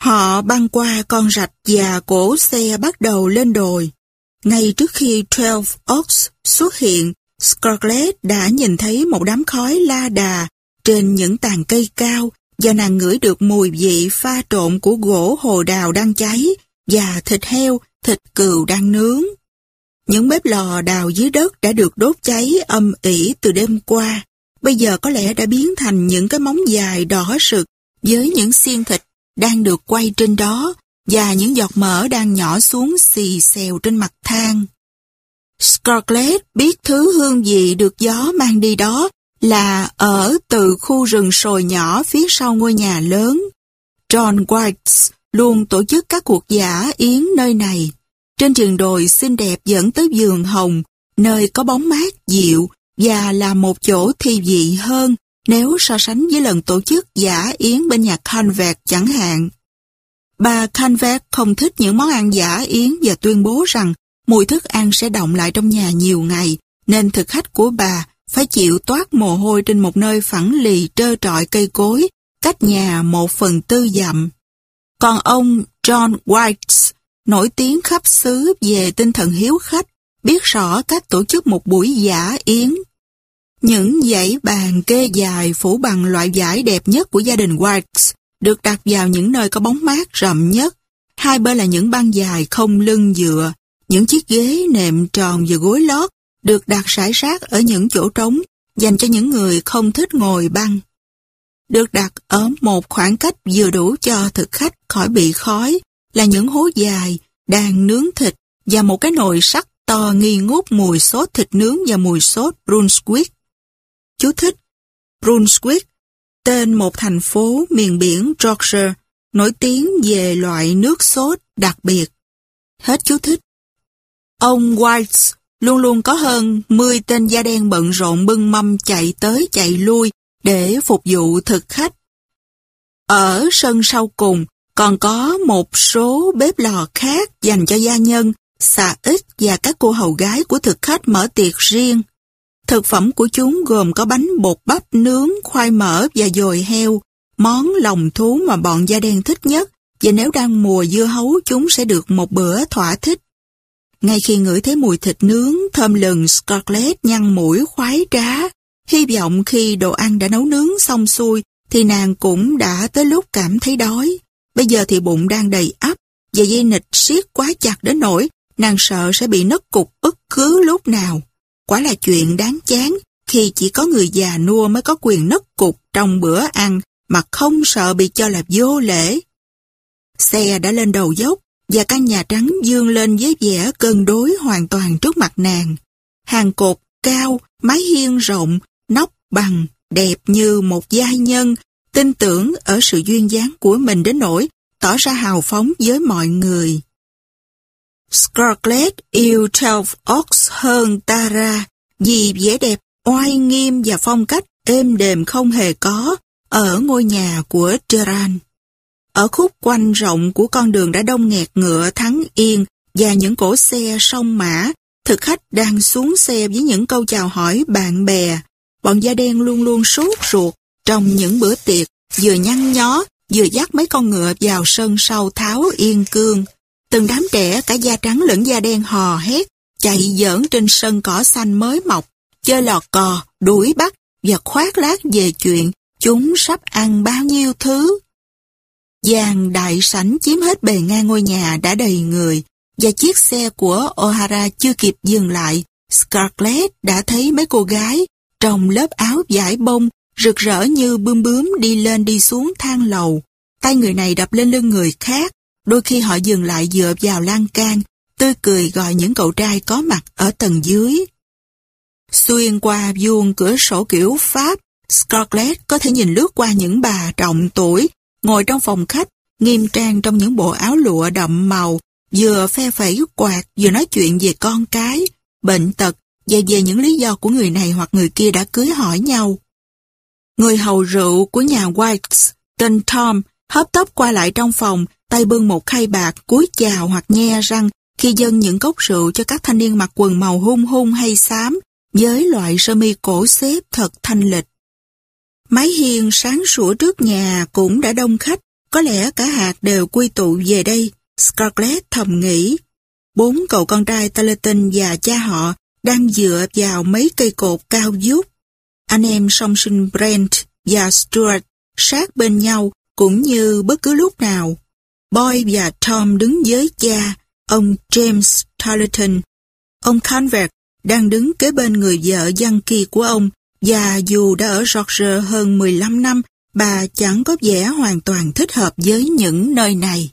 Họ băng qua con rạch và cổ xe bắt đầu lên đồi. Ngay trước khi Twelve Oaks xuất hiện, Scarlett đã nhìn thấy một đám khói la đà trên những tàn cây cao và nàng ngửi được mùi vị pha trộn của gỗ hồ đào đang cháy và thịt heo, thịt cừu đang nướng. Những bếp lò đào dưới đất đã được đốt cháy âm ỉ từ đêm qua. Bây giờ có lẽ đã biến thành những cái móng dài đỏ sực với những xiên thịt đang được quay trên đó và những giọt mỡ đang nhỏ xuống xì xèo trên mặt than. Scarlett biết thứ hương vị được gió mang đi đó là ở từ khu rừng sồi nhỏ phía sau ngôi nhà lớn. John White luôn tổ chức các cuộc giả yến nơi này. Trên trường đồi xinh đẹp dẫn tới vườn hồng, nơi có bóng mát dịu và là một chỗ thi vị hơn nếu so sánh với lần tổ chức giả yến bên nhà Convert chẳng hạn. Bà Convert không thích những món ăn giả yến và tuyên bố rằng mùi thức ăn sẽ động lại trong nhà nhiều ngày, nên thực khách của bà phải chịu toát mồ hôi trên một nơi phẳng lì trơ trọi cây cối, cách nhà một phần tư dặm. Còn ông John White, nổi tiếng khắp xứ về tinh thần hiếu khách, biết rõ cách tổ chức một buổi giả yến. Những dãy bàn kê dài phủ bằng loại vải đẹp nhất của gia đình White được đặt vào những nơi có bóng mát rậm nhất. Hai bên là những băng dài không lưng dựa, những chiếc ghế nệm tròn và gối lót được đặt rải rác ở những chỗ trống dành cho những người không thích ngồi băng. Được đặt ở một khoảng cách vừa đủ cho thực khách khỏi bị khói là những hố dài đàn nướng thịt và một cái nồi sắt to nghi ngút mùi sốt thịt nướng và mùi sốt Brunswick. Chú thích Brunswick, tên một thành phố miền biển Georgia, nổi tiếng về loại nước sốt đặc biệt. Hết chú thích. Ông White luôn luôn có hơn 10 tên da đen bận rộn bưng mâm chạy tới chạy lui để phục vụ thực khách. Ở sân sau cùng còn có một số bếp lò khác dành cho gia nhân, xà ít và các cô hầu gái của thực khách mở tiệc riêng. Thực phẩm của chúng gồm có bánh bột bắp nướng, khoai mỡ và dồi heo, món lòng thú mà bọn da đen thích nhất, và nếu đang mùa dưa hấu chúng sẽ được một bữa thỏa thích. Ngay khi ngửi thấy mùi thịt nướng, thơm lừng Scarlett nhăn mũi khoái trá. Hy vọng khi đồ ăn đã nấu nướng xong xuôi, thì nàng cũng đã tới lúc cảm thấy đói. Bây giờ thì bụng đang đầy ắp, và dây nịch siết quá chặt đến nỗi nàng sợ sẽ bị nứt cục bất cứ lúc nào. Quả là chuyện đáng chán khi chỉ có người già nua mới có quyền nấc cục trong bữa ăn mà không sợ bị cho là vô lễ. Xe đã lên đầu dốc và căn nhà trắng dương lên với vẻ cân đối hoàn toàn trước mặt nàng. Hàng cột cao, mái hiên rộng, nóc bằng, đẹp như một giai nhân, tin tưởng ở sự duyên dáng của mình đến nỗi tỏ ra hào phóng với mọi người. Scarlett yêu Twelve ox hơn Tara vì vẻ đẹp, oai nghiêm và phong cách êm đềm không hề có ở ngôi nhà của Geran. Ở khúc quanh rộng của con đường đã đông nghẹt ngựa thắng yên và những cỗ xe sông mã, thực khách đang xuống xe với những câu chào hỏi bạn bè. Bọn da đen luôn luôn sốt ruột trong những bữa tiệc, vừa nhăn nhó, vừa dắt mấy con ngựa vào sân sau tháo yên cương. Từng đám trẻ cả da trắng lẫn da đen hò hét, chạy giỡn trên sân cỏ xanh mới mọc, chơi lò cò, đuổi bắt và khoác lác về chuyện chúng sắp ăn bao nhiêu thứ. Giàn đại sảnh chiếm hết bề ngang ngôi nhà đã đầy người, và chiếc xe của O'Hara chưa kịp dừng lại, Scarlett đã thấy mấy cô gái trong lớp áo vải bông rực rỡ như bươm bướm đi lên đi xuống thang lầu. Tay người này đập lên lưng người khác, đôi khi họ dừng lại dựa vào lan can, tươi cười gọi những cậu trai có mặt ở tầng dưới. Xuyên qua vuông cửa sổ kiểu Pháp, Scarlett có thể nhìn lướt qua những bà trọng tuổi ngồi trong phòng khách, nghiêm trang trong những bộ áo lụa đậm màu, vừa phe phẩy quạt, vừa nói chuyện về con cái, bệnh tật và về những lý do của người này hoặc người kia đã cưới hỏi nhau. Người hầu rượu của nhà Whites tên Tom, hấp tấp qua lại trong phòng, tay bưng một khay bạc, cúi chào hoặc nhe răng khi dâng những cốc rượu cho các thanh niên mặc quần màu hung hung hay xám, với loại sơ mi cổ xếp thật thanh lịch. Mái hiên sáng sủa trước nhà cũng đã đông khách Có lẽ cả hạt đều quy tụ về đây, Scarlett thầm nghĩ. Bốn cậu con trai Talatin và cha họ đang dựa vào mấy cây cột cao vút. Anh em song sinh Brent và Stuart sát bên nhau cũng như bất cứ lúc nào. Boy và Tom đứng với cha, ông James Tarleton. Ông Convert đang đứng kế bên người vợ dân kỳ của ông và dù đã ở Georgia hơn 15 năm, bà chẳng có vẻ hoàn toàn thích hợp với những nơi này.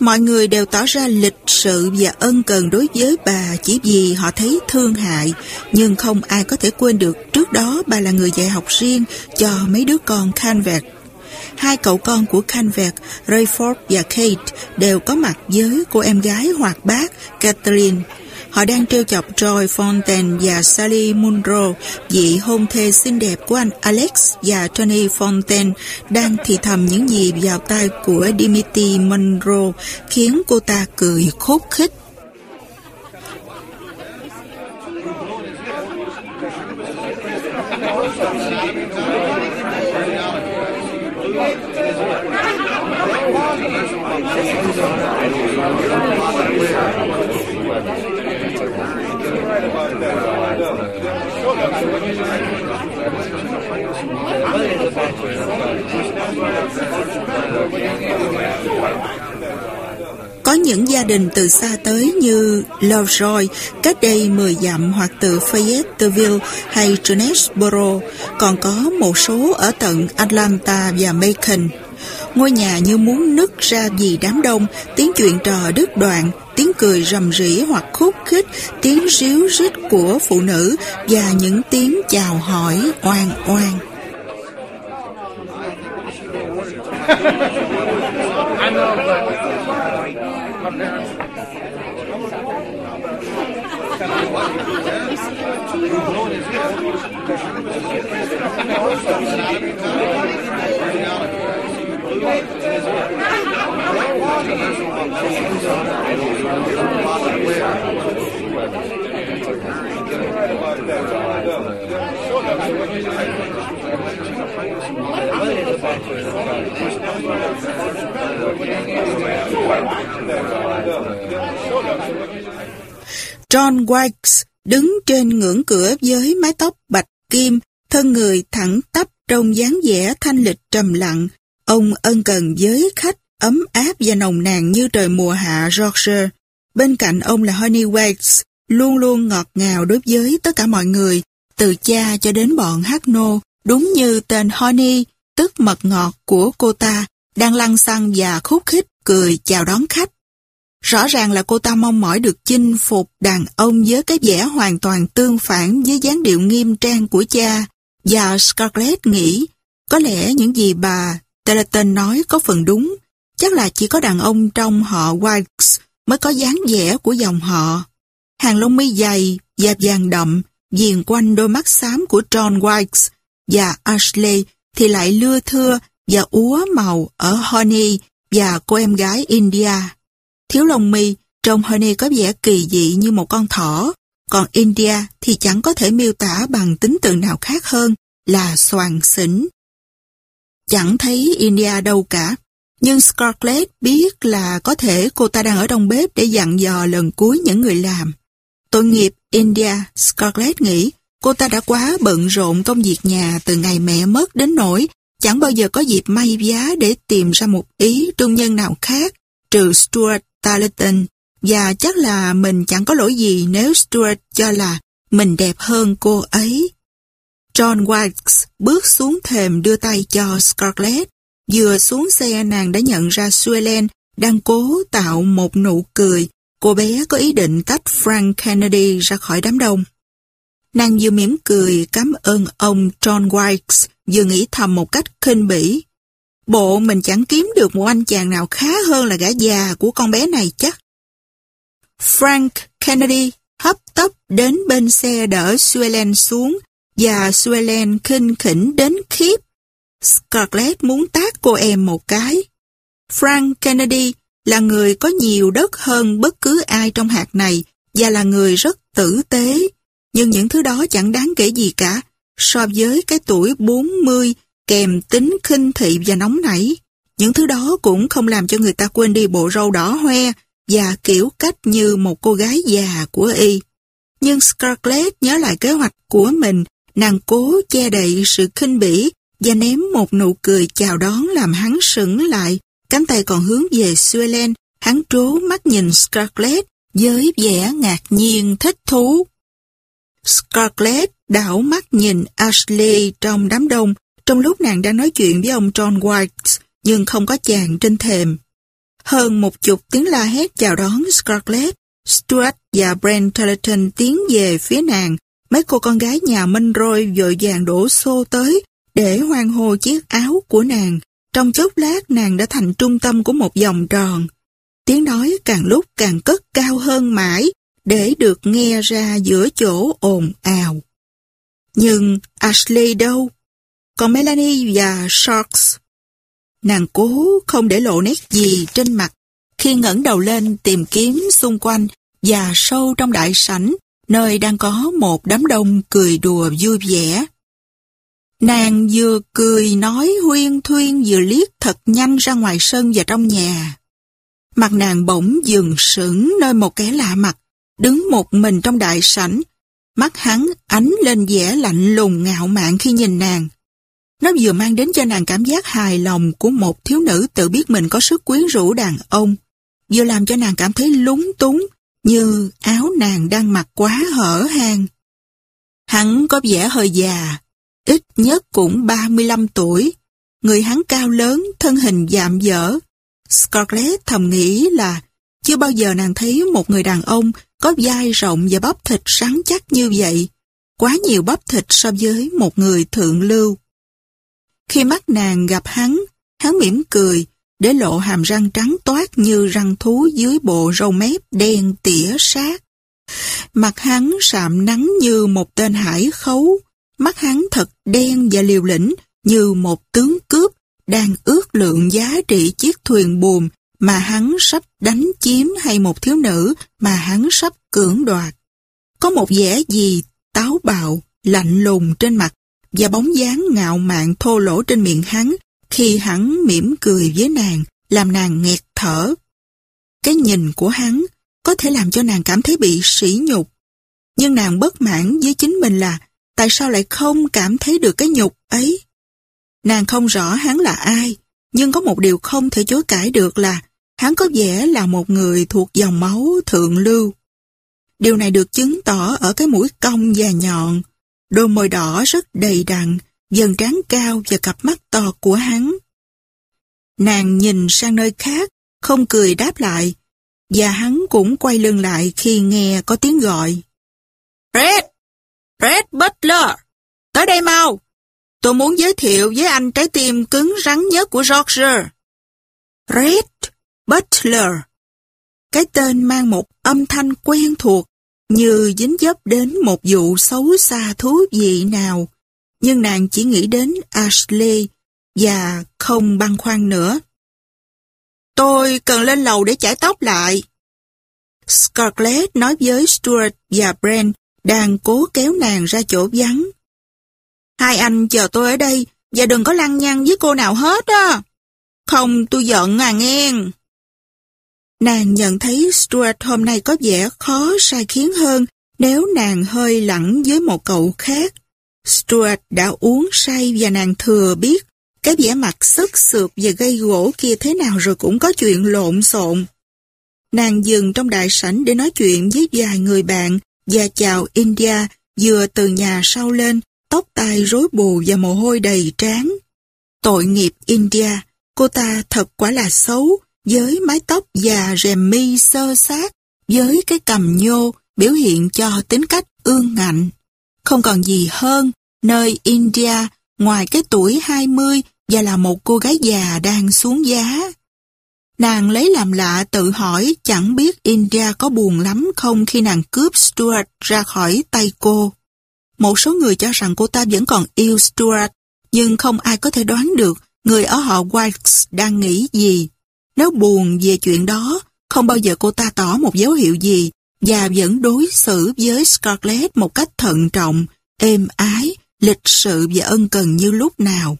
Mọi người đều tỏ ra lịch sự và ân cần đối với bà chỉ vì họ thấy thương hại, nhưng không ai có thể quên được trước đó bà là người dạy học riêng cho mấy đứa con Canvet. Hai cậu con của Canvet, Rayford và Kate, đều có mặt với cô em gái hoạt bát Catherine. Họ đang trêu chọc Troy Fontaine và Sally Munro, vị hôn thê xinh đẹp của anh Alex và Tony Fontaine, đang thì thầm những gì vào tai của Dimitri Munro khiến cô ta cười khốt khích. Có những gia đình từ xa tới như Lovejoy, cách đây 10 dặm hoặc từ Fayetteville hay Jonesboro, còn có một số ở tận Atlanta và Macon. Ngôi nhà như muốn nứt ra vì đám đông, tiếng chuyện trò đứt đoạn, tiếng cười rầm rĩ hoặc khúc khích, tiếng ríu rít của phụ nữ và những tiếng chào hỏi oan oan. John Wilkes đứng trên ngưỡng cửa với mái tóc bạch kim, thân người thẳng tắp trong dáng vẻ thanh lịch trầm lặng. Ông ân cần với khách, ấm áp và nồng nàn như trời mùa hạ Georgia. Bên cạnh ông là Honey Wilkes, luôn luôn ngọt ngào đối với tất cả mọi người, từ cha cho đến bọn hát nô, đúng như tên Honey, tức mật ngọt của cô ta, đang lăn xăng và khúc khích cười chào đón khách. Rõ ràng là cô ta mong mỏi được chinh phục đàn ông với cái vẻ hoàn toàn tương phản với dáng điệu nghiêm trang của cha. Và Scarlett nghĩ, có lẽ những gì bà Teleton nói có phần đúng. Chắc là chỉ có đàn ông trong họ Whites mới có dáng vẻ của dòng họ. Hàng lông mi dày da vàng đậm viền quanh đôi mắt xám của John Wilkes và Ashley thì lại lưa thưa và úa màu ở Honey và cô em gái India. Thiếu lông mi, trông Honey có vẻ kỳ dị như một con thỏ, còn India thì chẳng có thể miêu tả bằng tính từ nào khác hơn là soàn xỉn. Chẳng thấy India đâu cả, nhưng Scarlett biết là có thể cô ta đang ở trong bếp để dặn dò lần cuối những người làm. Tội nghiệp India, Scarlett nghĩ, cô ta đã quá bận rộn công việc nhà từ ngày mẹ mất đến nỗi chẳng bao giờ có dịp may giá để tìm ra một ý trung nhân nào khác trừ Stuart Tarleton và chắc là mình chẳng có lỗi gì nếu Stuart cho là mình đẹp hơn cô ấy. John Wilkes bước xuống thềm đưa tay cho Scarlett. Vừa xuống xe nàng đã nhận ra Suelen đang cố tạo một nụ cười. Cô bé có ý định tách Frank Kennedy ra khỏi đám đông. Nàng vừa mỉm cười cảm ơn ông John Wilkes, vừa nghĩ thầm một cách khinh bỉ. Bộ mình chẳng kiếm được một anh chàng nào khá hơn là gã già của con bé này chắc. Frank Kennedy hấp tấp đến bên xe đỡ Suelen xuống và Suelen khinh khỉnh đến khiếp. Scarlett muốn tác cô em một cái. Frank Kennedy là người có nhiều đất hơn bất cứ ai trong hạt này và là người rất tử tế. Nhưng những thứ đó chẳng đáng kể gì cả so với cái tuổi 40 kèm tính khinh thị và nóng nảy. Những thứ đó cũng không làm cho người ta quên đi bộ râu đỏ hoe và kiểu cách như một cô gái già của y. Nhưng Scarlett nhớ lại kế hoạch của mình, nàng cố che đậy sự khinh bỉ và ném một nụ cười chào đón làm hắn sững lại. Cánh tay còn hướng về Suelen, hắn trố mắt nhìn Scarlett với vẻ ngạc nhiên thích thú. Scarlett đảo mắt nhìn Ashley trong đám đông trong lúc nàng đang nói chuyện với ông John White nhưng không có chàng trên thềm. Hơn một chục tiếng la hét chào đón Scarlett, Stuart và Brent Tarleton tiến về phía nàng. Mấy cô con gái nhà minh rồi vội vàng đổ xô tới để hoan hô chiếc áo của nàng. Trong chốc lát, nàng đã thành trung tâm của một vòng tròn. Tiếng nói càng lúc càng cất cao hơn mãi để được nghe ra giữa chỗ ồn ào. Nhưng Ashley đâu? Còn Melanie và Sharks? Nàng cố không để lộ nét gì trên mặt khi ngẩng đầu lên tìm kiếm xung quanh và sâu trong đại sảnh nơi đang có một đám đông cười đùa vui vẻ. Nàng vừa cười nói huyên thuyên vừa liếc thật nhanh ra ngoài sân và trong nhà. Mặt nàng bỗng dừng sững nơi một kẻ lạ mặt, đứng một mình trong đại sảnh. Mắt hắn ánh lên vẻ lạnh lùng ngạo mạn khi nhìn nàng. Nó vừa mang đến cho nàng cảm giác hài lòng của một thiếu nữ tự biết mình có sức quyến rũ đàn ông, vừa làm cho nàng cảm thấy lúng túng như áo nàng đang mặc quá hở hang. Hắn có vẻ hơi già, ít nhất cũng 35 tuổi. Người hắn cao lớn, thân hình dạm dở. Scarlett thầm nghĩ là chưa bao giờ nàng thấy một người đàn ông có vai rộng và bắp thịt rắn chắc như vậy. Quá nhiều bắp thịt so với một người thượng lưu. Khi mắt nàng gặp hắn, hắn mỉm cười, để lộ hàm răng trắng toát như răng thú dưới bộ râu mép đen tỉa sát. Mặt hắn sạm nắng như một tên hải khấu, mắt hắn thật đen và liều lĩnh như một tướng cướp đang ước lượng giá trị chiếc thuyền buồm mà hắn sắp đánh chiếm hay một thiếu nữ mà hắn sắp cưỡng đoạt. Có một vẻ gì táo bạo, lạnh lùng trên mặt và bóng dáng ngạo mạn thô lỗ trên miệng hắn khi hắn mỉm cười với nàng, làm nàng nghẹt thở. Cái nhìn của hắn có thể làm cho nàng cảm thấy bị sỉ nhục. Nhưng nàng bất mãn với chính mình là tại sao lại không cảm thấy được cái nhục ấy. Nàng không rõ hắn là ai, nhưng có một điều không thể chối cãi được là hắn có vẻ là một người thuộc dòng máu thượng lưu. Điều này được chứng tỏ ở cái mũi cong và nhọn, đôi môi đỏ rất đầy đặn, dần trán cao và cặp mắt to của hắn. Nàng nhìn sang nơi khác, không cười đáp lại, và hắn cũng quay lưng lại khi nghe có tiếng gọi. Red! Red Butler! Tới đây mau! Tôi muốn giới thiệu với anh trái tim cứng rắn nhất của Roger. Red Butler. Cái tên mang một âm thanh quen thuộc, như dính dấp đến một vụ xấu xa thú vị nào nhưng nàng chỉ nghĩ đến Ashley và không băn khoăn nữa. Tôi cần lên lầu để chải tóc lại. Scarlett nói với Stuart và Brent đang cố kéo nàng ra chỗ vắng. Hai anh chờ tôi ở đây và đừng có lăng nhăng với cô nào hết á. Không, tôi giận à nghe. Nàng nhận thấy Stuart hôm nay có vẻ khó sai khiến hơn nếu nàng hơi lẳng với một cậu khác. Stuart đã uống say và nàng thừa biết cái vẻ mặt sức sượt và gây gỗ kia thế nào rồi cũng có chuyện lộn xộn. Nàng dừng trong đại sảnh để nói chuyện với vài người bạn và chào India vừa từ nhà sau lên, tóc tai rối bù và mồ hôi đầy trán. Tội nghiệp India, cô ta thật quả là xấu, với mái tóc già rèm mi sơ sát, với cái cầm nhô, biểu hiện cho tính cách ương ngạnh. Không còn gì hơn, nơi India, ngoài cái tuổi 20 và là một cô gái già đang xuống giá. Nàng lấy làm lạ tự hỏi chẳng biết India có buồn lắm không khi nàng cướp Stuart ra khỏi tay cô. Một số người cho rằng cô ta vẫn còn yêu Stuart, nhưng không ai có thể đoán được người ở họ White đang nghĩ gì. Nếu buồn về chuyện đó, không bao giờ cô ta tỏ một dấu hiệu gì và vẫn đối xử với Scarlett một cách thận trọng, êm ái, lịch sự và ân cần như lúc nào.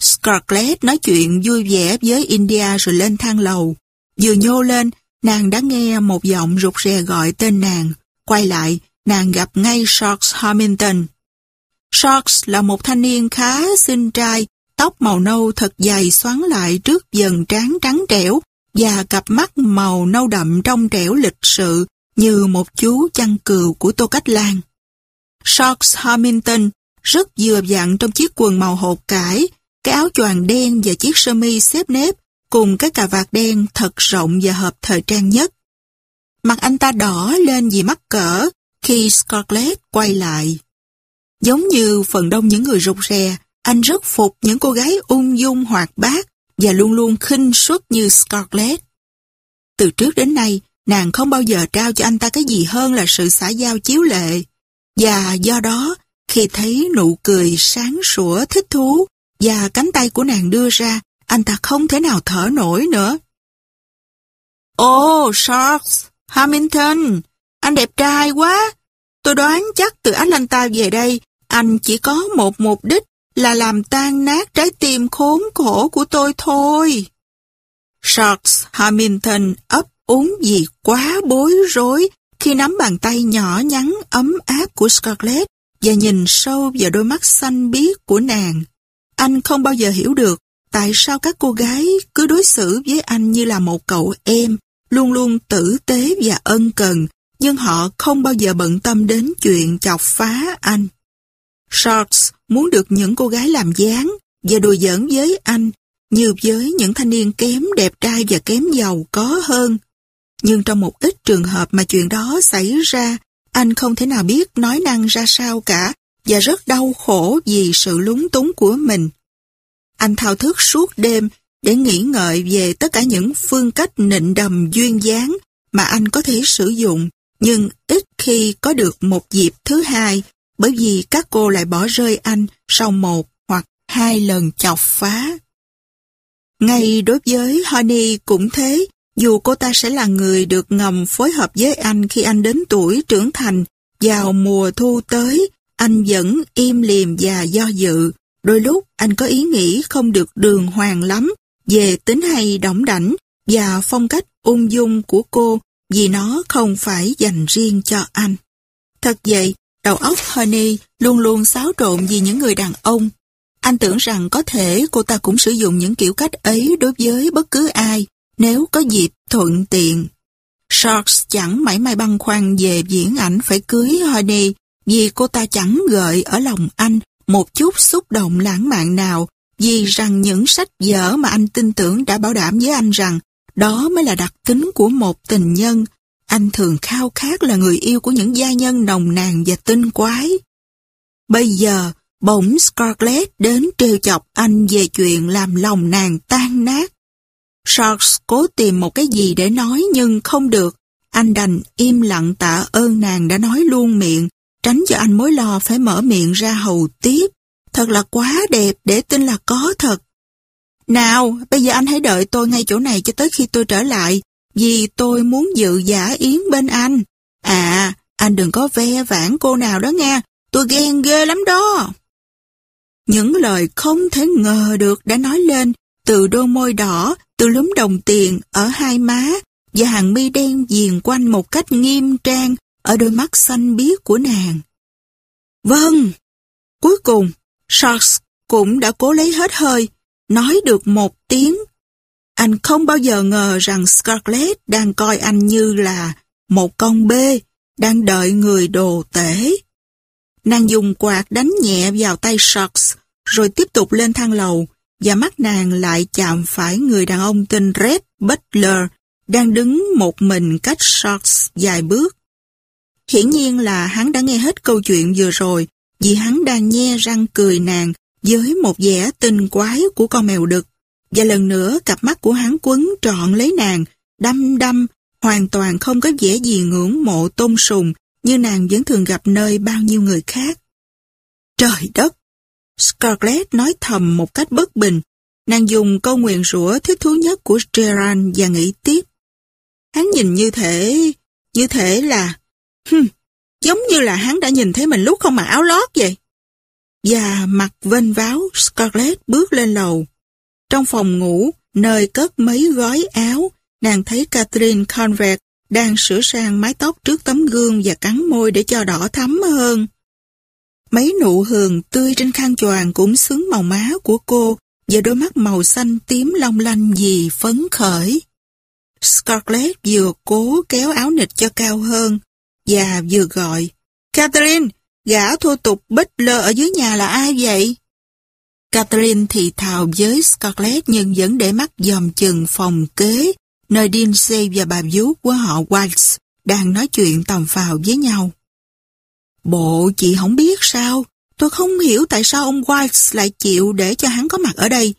Scarlett nói chuyện vui vẻ với India rồi lên thang lầu. Vừa nhô lên, nàng đã nghe một giọng rụt rè gọi tên nàng. Quay lại, nàng gặp ngay Sharks Hamilton. Sharks là một thanh niên khá xinh trai, tóc màu nâu thật dày xoắn lại trước dần trán trắng trẻo và cặp mắt màu nâu đậm trong trẻo lịch sự như một chú chăn cừu của Tô Cách Lan. Sharks Hamilton rất vừa dặn trong chiếc quần màu hột cải, cái áo choàng đen và chiếc sơ mi xếp nếp cùng cái cà vạt đen thật rộng và hợp thời trang nhất. Mặt anh ta đỏ lên vì mắc cỡ khi Scarlett quay lại. Giống như phần đông những người rụt rè, anh rất phục những cô gái ung dung hoạt bát và luôn luôn khinh suất như Scarlett. Từ trước đến nay, nàng không bao giờ trao cho anh ta cái gì hơn là sự xã giao chiếu lệ. Và do đó, khi thấy nụ cười sáng sủa thích thú và cánh tay của nàng đưa ra, anh ta không thể nào thở nổi nữa. Ồ, oh, Sharks, Hamilton, anh đẹp trai quá. Tôi đoán chắc từ Atlanta về đây, anh chỉ có một mục đích là làm tan nát trái tim khốn khổ của tôi thôi. Sharks Hamilton ấp úng vì quá bối rối khi nắm bàn tay nhỏ nhắn ấm áp của Scarlett và nhìn sâu vào đôi mắt xanh biếc của nàng. Anh không bao giờ hiểu được tại sao các cô gái cứ đối xử với anh như là một cậu em, luôn luôn tử tế và ân cần, nhưng họ không bao giờ bận tâm đến chuyện chọc phá anh. Sharks muốn được những cô gái làm dáng và đùa giỡn với anh như với những thanh niên kém đẹp trai và kém giàu có hơn. Nhưng trong một ít trường hợp mà chuyện đó xảy ra, anh không thể nào biết nói năng ra sao cả và rất đau khổ vì sự lúng túng của mình. Anh thao thức suốt đêm để nghĩ ngợi về tất cả những phương cách nịnh đầm duyên dáng mà anh có thể sử dụng, nhưng ít khi có được một dịp thứ hai bởi vì các cô lại bỏ rơi anh sau một hoặc hai lần chọc phá. Ngay đối với Honey cũng thế, dù cô ta sẽ là người được ngầm phối hợp với anh khi anh đến tuổi trưởng thành, vào mùa thu tới, anh vẫn im liềm và do dự. Đôi lúc anh có ý nghĩ không được đường hoàng lắm về tính hay đỏng đảnh và phong cách ung dung của cô vì nó không phải dành riêng cho anh. Thật vậy, đầu óc Honey luôn luôn xáo trộn vì những người đàn ông. Anh tưởng rằng có thể cô ta cũng sử dụng những kiểu cách ấy đối với bất cứ ai, nếu có dịp thuận tiện. Sharks chẳng mảy may băn khoăn về diễn ảnh phải cưới Honey vì cô ta chẳng gợi ở lòng anh một chút xúc động lãng mạn nào vì rằng những sách vở mà anh tin tưởng đã bảo đảm với anh rằng đó mới là đặc tính của một tình nhân. Anh thường khao khát là người yêu của những gia nhân nồng nàn và tinh quái. Bây giờ, bỗng Scarlett đến trêu chọc anh về chuyện làm lòng nàng tan nát. Sharks cố tìm một cái gì để nói nhưng không được. Anh đành im lặng tạ ơn nàng đã nói luôn miệng, tránh cho anh mối lo phải mở miệng ra hầu tiếp. Thật là quá đẹp để tin là có thật. Nào, bây giờ anh hãy đợi tôi ngay chỗ này cho tới khi tôi trở lại, vì tôi muốn dự giả yến bên anh. À, anh đừng có ve vãn cô nào đó nghe, tôi ghen ghê lắm đó. Những lời không thể ngờ được đã nói lên từ đôi môi đỏ, từ lúm đồng tiền ở hai má và hàng mi đen viền quanh một cách nghiêm trang ở đôi mắt xanh biếc của nàng. Vâng! Cuối cùng, Sharks cũng đã cố lấy hết hơi, nói được một tiếng. Anh không bao giờ ngờ rằng Scarlett đang coi anh như là một con bê, đang đợi người đồ tể. Nàng dùng quạt đánh nhẹ vào tay Sharks, rồi tiếp tục lên thang lầu, và mắt nàng lại chạm phải người đàn ông tên Red Butler, đang đứng một mình cách Sharks vài bước. Hiển nhiên là hắn đã nghe hết câu chuyện vừa rồi, vì hắn đang nhe răng cười nàng với một vẻ tinh quái của con mèo đực. Và lần nữa cặp mắt của hắn quấn trọn lấy nàng, đăm đăm, hoàn toàn không có vẻ gì ngưỡng mộ tôn sùng như nàng vẫn thường gặp nơi bao nhiêu người khác. Trời đất! Scarlett nói thầm một cách bất bình. Nàng dùng câu nguyện rủa thích thú nhất của Gerard và nghĩ tiếp. Hắn nhìn như thể, như thể là, hừm, giống như là hắn đã nhìn thấy mình lúc không mặc áo lót vậy. và mặt vênh váo Scarlett bước lên lầu. Trong phòng ngủ, nơi cất mấy gói áo, nàng thấy Catherine Conrad đang sửa sang mái tóc trước tấm gương và cắn môi để cho đỏ thắm hơn. Mấy nụ hường tươi trên khăn choàng cũng xứng màu má của cô và đôi mắt màu xanh tím long lanh vì phấn khởi. Scarlett vừa cố kéo áo nịch cho cao hơn và vừa gọi Catherine, gã thô tục bích lơ ở dưới nhà là ai vậy? Catherine thì thào với Scarlett nhưng vẫn để mắt dòm chừng phòng kế nơi Dinsey và bà vú của họ White đang nói chuyện tầm phào với nhau. Bộ chị không biết sao, tôi không hiểu tại sao ông White lại chịu để cho hắn có mặt ở đây.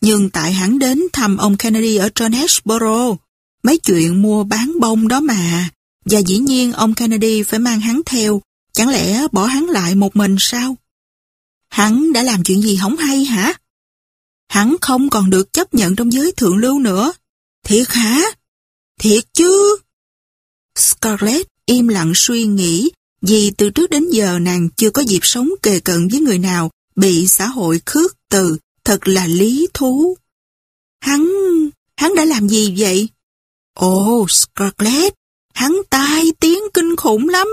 Nhưng tại hắn đến thăm ông Kennedy ở Jonesboro, mấy chuyện mua bán bông đó mà, và dĩ nhiên ông Kennedy phải mang hắn theo, chẳng lẽ bỏ hắn lại một mình sao? Hắn đã làm chuyện gì không hay hả? Hắn không còn được chấp nhận trong giới thượng lưu nữa. Thiệt hả? Thiệt chứ? Scarlett im lặng suy nghĩ vì từ trước đến giờ nàng chưa có dịp sống kề cận với người nào bị xã hội khước từ, thật là lý thú. Hắn, hắn đã làm gì vậy? Ồ, oh, Scarlett, hắn tai tiếng kinh khủng lắm.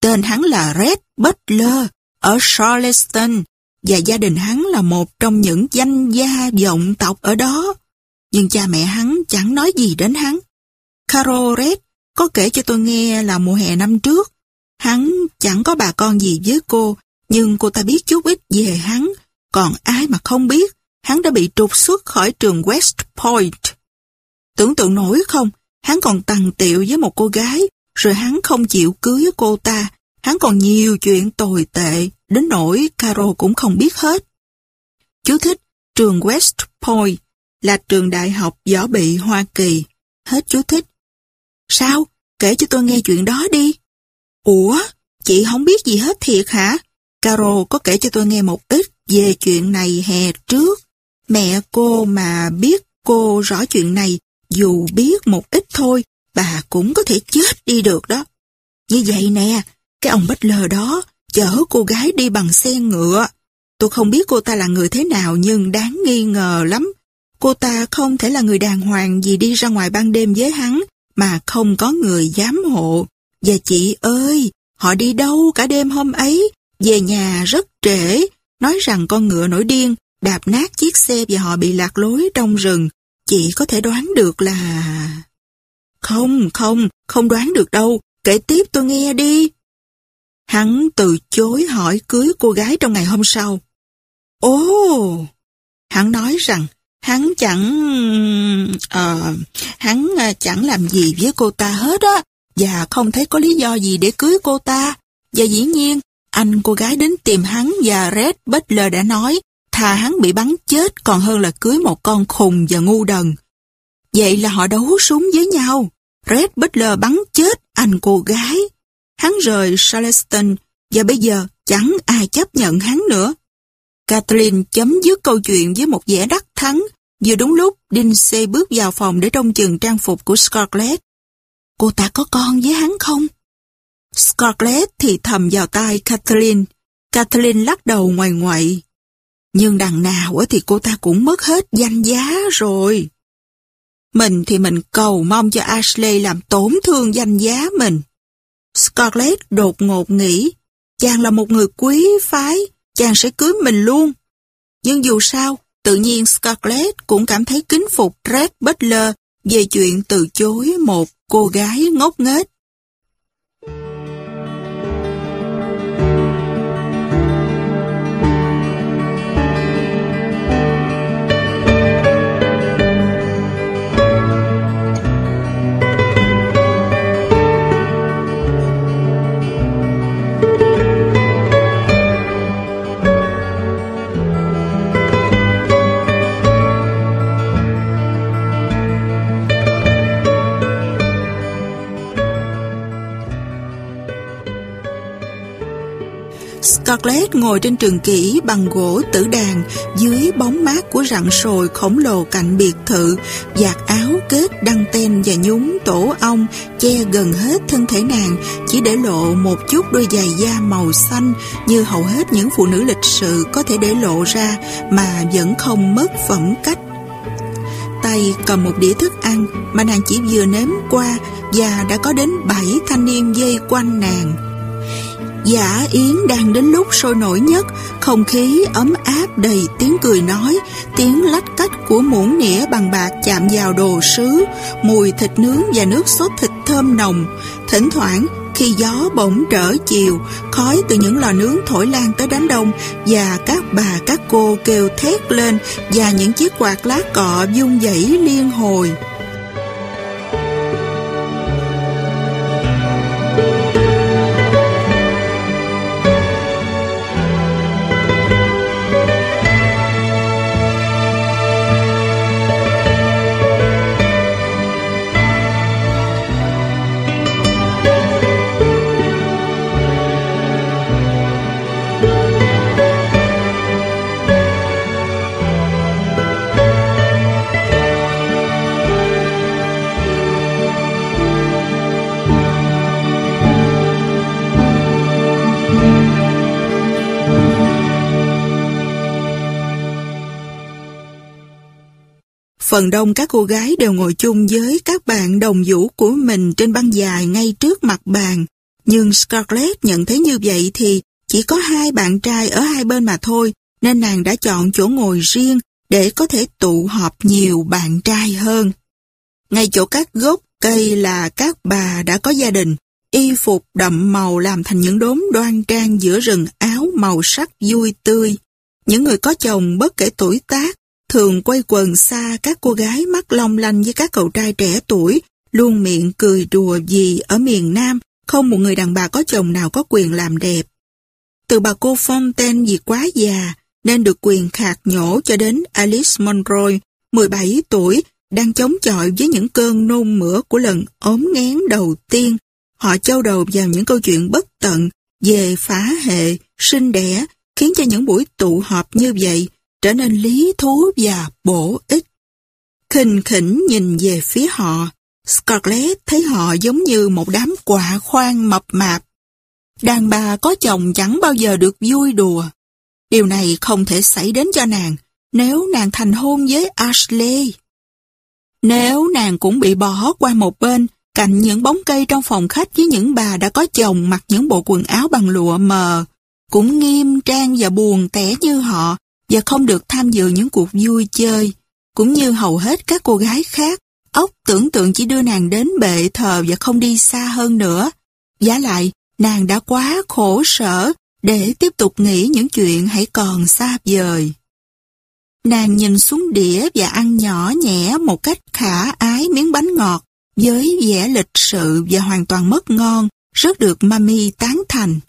Tên hắn là Red Butler ở Charleston và gia đình hắn là một trong những danh gia vọng tộc ở đó. Nhưng cha mẹ hắn chẳng nói gì đến hắn. Carol Red có kể cho tôi nghe là mùa hè năm trước, hắn chẳng có bà con gì với cô, nhưng cô ta biết chút ít về hắn, còn ai mà không biết, hắn đã bị trục xuất khỏi trường West Point. Tưởng tượng nổi không, hắn còn tằn tiệu với một cô gái, rồi hắn không chịu cưới cô ta, hắn còn nhiều chuyện tồi tệ, đến nỗi Carol cũng không biết hết. Chú thích, trường West Point là trường đại học võ bị Hoa Kỳ. Hết chú thích. Sao? Kể cho tôi nghe chuyện đó đi. Ủa? Chị không biết gì hết thiệt hả? Carol có kể cho tôi nghe một ít về chuyện này hè trước. Mẹ cô mà biết cô rõ chuyện này, dù biết một ít thôi, bà cũng có thể chết đi được đó. Như vậy nè, cái ông Butler đó chở cô gái đi bằng xe ngựa. Tôi không biết cô ta là người thế nào nhưng đáng nghi ngờ lắm. Cô ta không thể là người đàng hoàng gì đi ra ngoài ban đêm với hắn mà không có người giám hộ. Và chị ơi, họ đi đâu cả đêm hôm ấy, về nhà rất trễ, nói rằng con ngựa nổi điên, đạp nát chiếc xe và họ bị lạc lối trong rừng. Chị có thể đoán được là... Không, không, không đoán được đâu, kể tiếp tôi nghe đi. Hắn từ chối hỏi cưới cô gái trong ngày hôm sau. Ồ! Hắn nói rằng hắn chẳng... Uh, hắn ờ, chẳng làm gì với cô ta hết á, và không thấy có lý do gì để cưới cô ta. Và dĩ nhiên, anh cô gái đến tìm hắn và Red Butler đã nói thà hắn bị bắn chết còn hơn là cưới một con khùng và ngu đần. Vậy là họ đấu súng với nhau. Red Butler bắn chết anh cô gái. Hắn rời Charleston và bây giờ chẳng ai chấp nhận hắn nữa. Kathleen chấm dứt câu chuyện với một vẻ đắc thắng, vừa đúng lúc dinsey bước vào phòng để trông chừng trang phục của Scarlett. Cô ta có con với hắn không? Scarlett thì thầm vào tai Kathleen. Kathleen lắc đầu ngoài ngoại. Nhưng đằng nào thì cô ta cũng mất hết danh giá rồi. Mình thì mình cầu mong cho Ashley làm tổn thương danh giá mình. Scarlett đột ngột nghĩ, chàng là một người quý phái, chàng sẽ cưới mình luôn. Nhưng dù sao, tự nhiên Scarlett cũng cảm thấy kính phục Red Butler về chuyện từ chối một cô gái ngốc nghếch. Scarlett ngồi trên trường kỷ bằng gỗ tử đàn dưới bóng mát của rặng sồi khổng lồ cạnh biệt thự, giặt áo kết đăng tên và nhúng tổ ong che gần hết thân thể nàng, chỉ để lộ một chút đôi giày da màu xanh như hầu hết những phụ nữ lịch sự có thể để lộ ra mà vẫn không mất phẩm cách. Tay cầm một đĩa thức ăn mà nàng chỉ vừa nếm qua và đã có đến bảy thanh niên dây quanh nàng. Giả Yến đang đến lúc sôi nổi nhất, không khí ấm áp đầy tiếng cười nói, tiếng lách cách của muỗng nĩa bằng bạc chạm vào đồ sứ, mùi thịt nướng và nước sốt thịt thơm nồng. Thỉnh thoảng, khi gió bỗng trở chiều, khói từ những lò nướng thổi lan tới đám đông và các bà các cô kêu thét lên và những chiếc quạt lá cọ dung dãy liên hồi. Phần đông các cô gái đều ngồi chung với các bạn đồng vũ của mình trên băng dài ngay trước mặt bàn. Nhưng Scarlett nhận thấy như vậy thì chỉ có hai bạn trai ở hai bên mà thôi, nên nàng đã chọn chỗ ngồi riêng để có thể tụ họp nhiều bạn trai hơn. Ngay chỗ các gốc cây là các bà đã có gia đình, y phục đậm màu làm thành những đốm đoan trang giữa rừng áo màu sắc vui tươi. Những người có chồng bất kể tuổi tác thường quay quần xa các cô gái mắt long lanh với các cậu trai trẻ tuổi, luôn miệng cười đùa gì ở miền Nam không một người đàn bà có chồng nào có quyền làm đẹp. Từ bà cô Fontaine vì quá già nên được quyền khạc nhổ cho đến Alice Monroe, 17 tuổi, đang chống chọi với những cơn nôn mửa của lần ốm ngén đầu tiên. Họ châu đầu vào những câu chuyện bất tận về phá hệ, sinh đẻ, khiến cho những buổi tụ họp như vậy trở nên lý thú và bổ ích. Khinh khỉnh nhìn về phía họ, Scarlett thấy họ giống như một đám quả khoan mập mạp. Đàn bà có chồng chẳng bao giờ được vui đùa. Điều này không thể xảy đến cho nàng nếu nàng thành hôn với Ashley. Nếu nàng cũng bị bỏ qua một bên cạnh những bóng cây trong phòng khách với những bà đã có chồng mặc những bộ quần áo bằng lụa mờ, cũng nghiêm trang và buồn tẻ như họ và không được tham dự những cuộc vui chơi, cũng như hầu hết các cô gái khác. Ốc tưởng tượng chỉ đưa nàng đến bệ thờ và không đi xa hơn nữa. Giá lại, nàng đã quá khổ sở để tiếp tục nghĩ những chuyện hãy còn xa vời. Nàng nhìn xuống đĩa và ăn nhỏ nhẹ một cách khả ái miếng bánh ngọt với vẻ lịch sự và hoàn toàn mất ngon, rất được mami tán thành.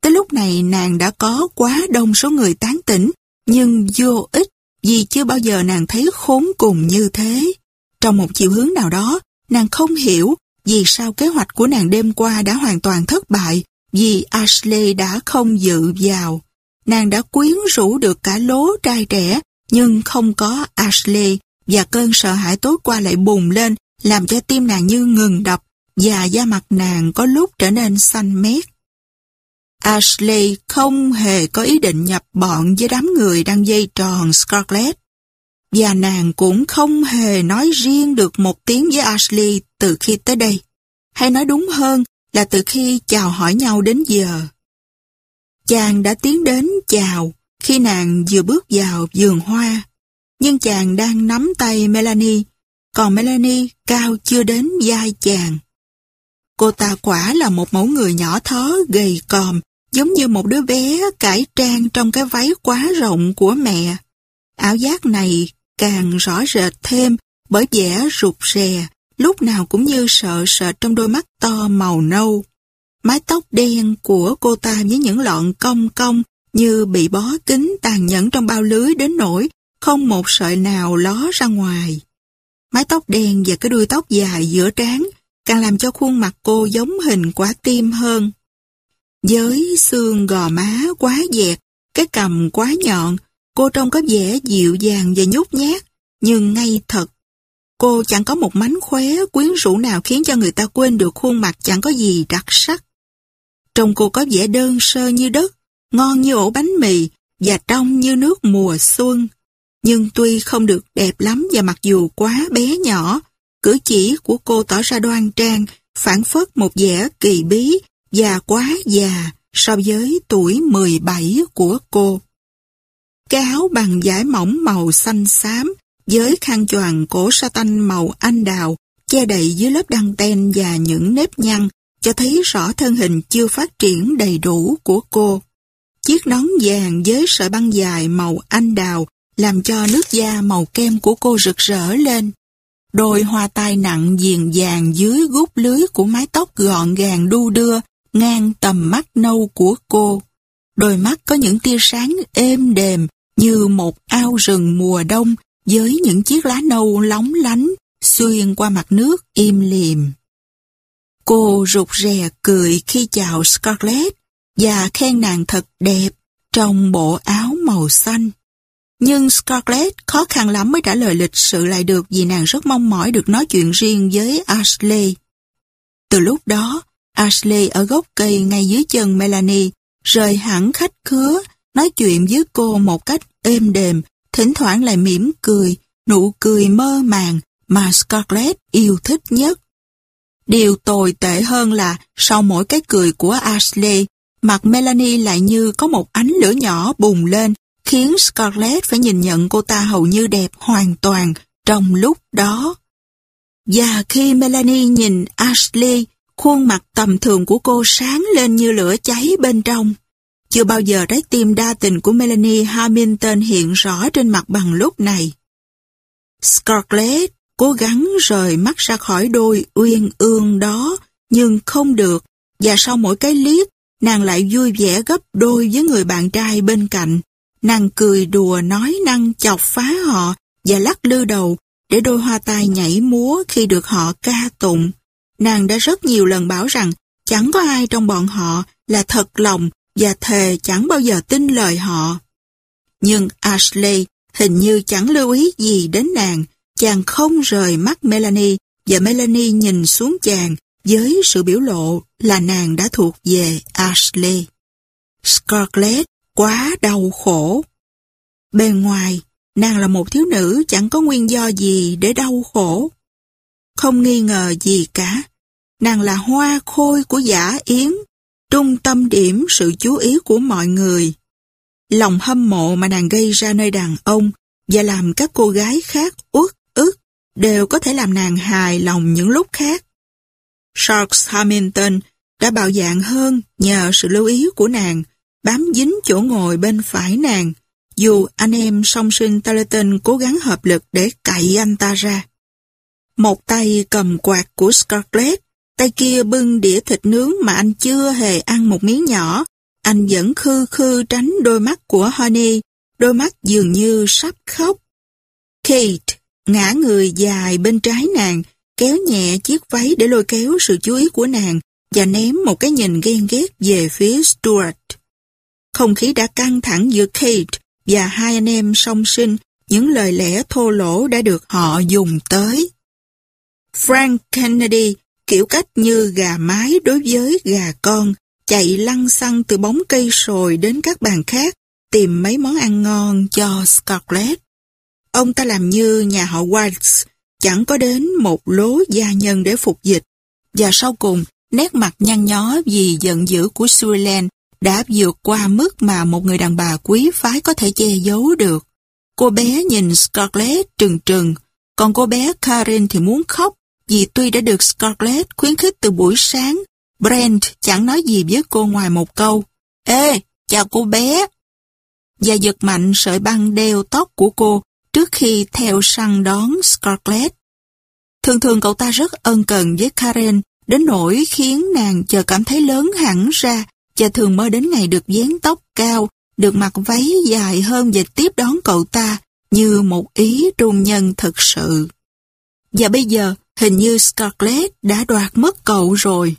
Tới lúc này nàng đã có quá đông số người tán tỉnh nhưng vô ích vì chưa bao giờ nàng thấy khốn cùng như thế. Trong một chiều hướng nào đó, nàng không hiểu vì sao kế hoạch của nàng đêm qua đã hoàn toàn thất bại vì Ashley đã không dự vào. Nàng đã quyến rũ được cả lố trai trẻ nhưng không có Ashley và cơn sợ hãi tối qua lại bùng lên làm cho tim nàng như ngừng đập và da mặt nàng có lúc trở nên xanh mét. Ashley không hề có ý định nhập bọn với đám người đang dây tròn Scarlett. Và nàng cũng không hề nói riêng được một tiếng với Ashley từ khi tới đây. Hay nói đúng hơn là từ khi chào hỏi nhau đến giờ. Chàng đã tiến đến chào khi nàng vừa bước vào vườn hoa. Nhưng chàng đang nắm tay Melanie, còn Melanie cao chưa đến vai chàng. Cô ta quả là một mẫu người nhỏ thó, gầy còm, giống như một đứa bé cải trang trong cái váy quá rộng của mẹ. Áo giác này càng rõ rệt thêm bởi vẻ rụt rè, lúc nào cũng như sợ sệt trong đôi mắt to màu nâu. Mái tóc đen của cô ta với những lọn cong cong như bị bó kính tàn nhẫn trong bao lưới đến nỗi không một sợi nào ló ra ngoài. Mái tóc đen và cái đuôi tóc dài giữa trán càng làm cho khuôn mặt cô giống hình quả tim hơn. Với xương gò má quá dẹt, cái cầm quá nhọn, cô trông có vẻ dịu dàng và nhút nhát, nhưng ngay thật. Cô chẳng có một mánh khóe quyến rũ nào khiến cho người ta quên được khuôn mặt chẳng có gì đặc sắc. Trông cô có vẻ đơn sơ như đất, ngon như ổ bánh mì và trong như nước mùa xuân. Nhưng tuy không được đẹp lắm và mặc dù quá bé nhỏ, cử chỉ của cô tỏ ra đoan trang, phản phất một vẻ kỳ bí già quá già, so với tuổi 17 của cô. Cái áo bằng vải mỏng màu xanh xám, với khăn choàng cổ sa tanh màu anh đào, che đậy dưới lớp đăng ten và những nếp nhăn, cho thấy rõ thân hình chưa phát triển đầy đủ của cô. Chiếc nón vàng với sợi băng dài màu anh đào làm cho nước da màu kem của cô rực rỡ lên. Đôi hoa tai nặng viền vàng dưới gút lưới của mái tóc gọn gàng đu đưa ngang tầm mắt nâu của cô. Đôi mắt có những tia sáng êm đềm như một ao rừng mùa đông với những chiếc lá nâu lóng lánh xuyên qua mặt nước im lìm. Cô rụt rè cười khi chào Scarlett và khen nàng thật đẹp trong bộ áo màu xanh. Nhưng Scarlett khó khăn lắm mới trả lời lịch sự lại được vì nàng rất mong mỏi được nói chuyện riêng với Ashley. Từ lúc đó, Ashley ở gốc cây ngay dưới chân Melanie, rời hẳn khách khứa, nói chuyện với cô một cách êm đềm, thỉnh thoảng lại mỉm cười, nụ cười mơ màng mà Scarlett yêu thích nhất. Điều tồi tệ hơn là sau mỗi cái cười của Ashley, mặt Melanie lại như có một ánh lửa nhỏ bùng lên, khiến Scarlett phải nhìn nhận cô ta hầu như đẹp hoàn toàn trong lúc đó. Và khi Melanie nhìn Ashley, khuôn mặt tầm thường của cô sáng lên như lửa cháy bên trong. Chưa bao giờ trái tim đa tình của Melanie Hamilton hiện rõ trên mặt bằng lúc này. Scarlett cố gắng rời mắt ra khỏi đôi uyên ương đó, nhưng không được, và sau mỗi cái liếc, nàng lại vui vẻ gấp đôi với người bạn trai bên cạnh. Nàng cười đùa nói năng chọc phá họ và lắc lư đầu để đôi hoa tai nhảy múa khi được họ ca tụng. Nàng đã rất nhiều lần bảo rằng chẳng có ai trong bọn họ là thật lòng và thề chẳng bao giờ tin lời họ. Nhưng Ashley hình như chẳng lưu ý gì đến nàng, chàng không rời mắt Melanie và Melanie nhìn xuống chàng với sự biểu lộ là nàng đã thuộc về Ashley. Scarlett quá đau khổ. Bên ngoài, nàng là một thiếu nữ chẳng có nguyên do gì để đau khổ. Không nghi ngờ gì cả, nàng là hoa khôi của giả yến, trung tâm điểm sự chú ý của mọi người. Lòng hâm mộ mà nàng gây ra nơi đàn ông và làm các cô gái khác uất ức đều có thể làm nàng hài lòng những lúc khác. Sharks Hamilton đã bạo dạng hơn nhờ sự lưu ý của nàng, bám dính chỗ ngồi bên phải nàng, dù anh em song sinh Tarleton cố gắng hợp lực để cậy anh ta ra. Một tay cầm quạt của Scarlett, tay kia bưng đĩa thịt nướng mà anh chưa hề ăn một miếng nhỏ. Anh vẫn khư khư tránh đôi mắt của Honey, đôi mắt dường như sắp khóc. Kate ngã người dài bên trái nàng, kéo nhẹ chiếc váy để lôi kéo sự chú ý của nàng và ném một cái nhìn ghen ghét về phía Stuart. Không khí đã căng thẳng giữa Kate và hai anh em song sinh, những lời lẽ thô lỗ đã được họ dùng tới. Frank Kennedy kiểu cách như gà mái đối với gà con, chạy lăn xăng từ bóng cây sồi đến các bàn khác, tìm mấy món ăn ngon cho Scarlett. Ông ta làm như nhà họ White, chẳng có đến một lố gia nhân để phục dịch. Và sau cùng, nét mặt nhăn nhó vì giận dữ của Suryland đã vượt qua mức mà một người đàn bà quý phái có thể che giấu được. Cô bé nhìn Scarlett trừng trừng, còn cô bé Karen thì muốn khóc vì tuy đã được Scarlett khuyến khích từ buổi sáng, Brent chẳng nói gì với cô ngoài một câu. Ê, chào cô bé. Và giật mạnh sợi băng đeo tóc của cô trước khi theo săn đón Scarlett. Thường thường cậu ta rất ân cần với Karen, đến nỗi khiến nàng chờ cảm thấy lớn hẳn ra và thường mơ đến ngày được dán tóc cao, được mặc váy dài hơn và tiếp đón cậu ta như một ý trung nhân thực sự. Và bây giờ, hình như Scarlett đã đoạt mất cậu rồi.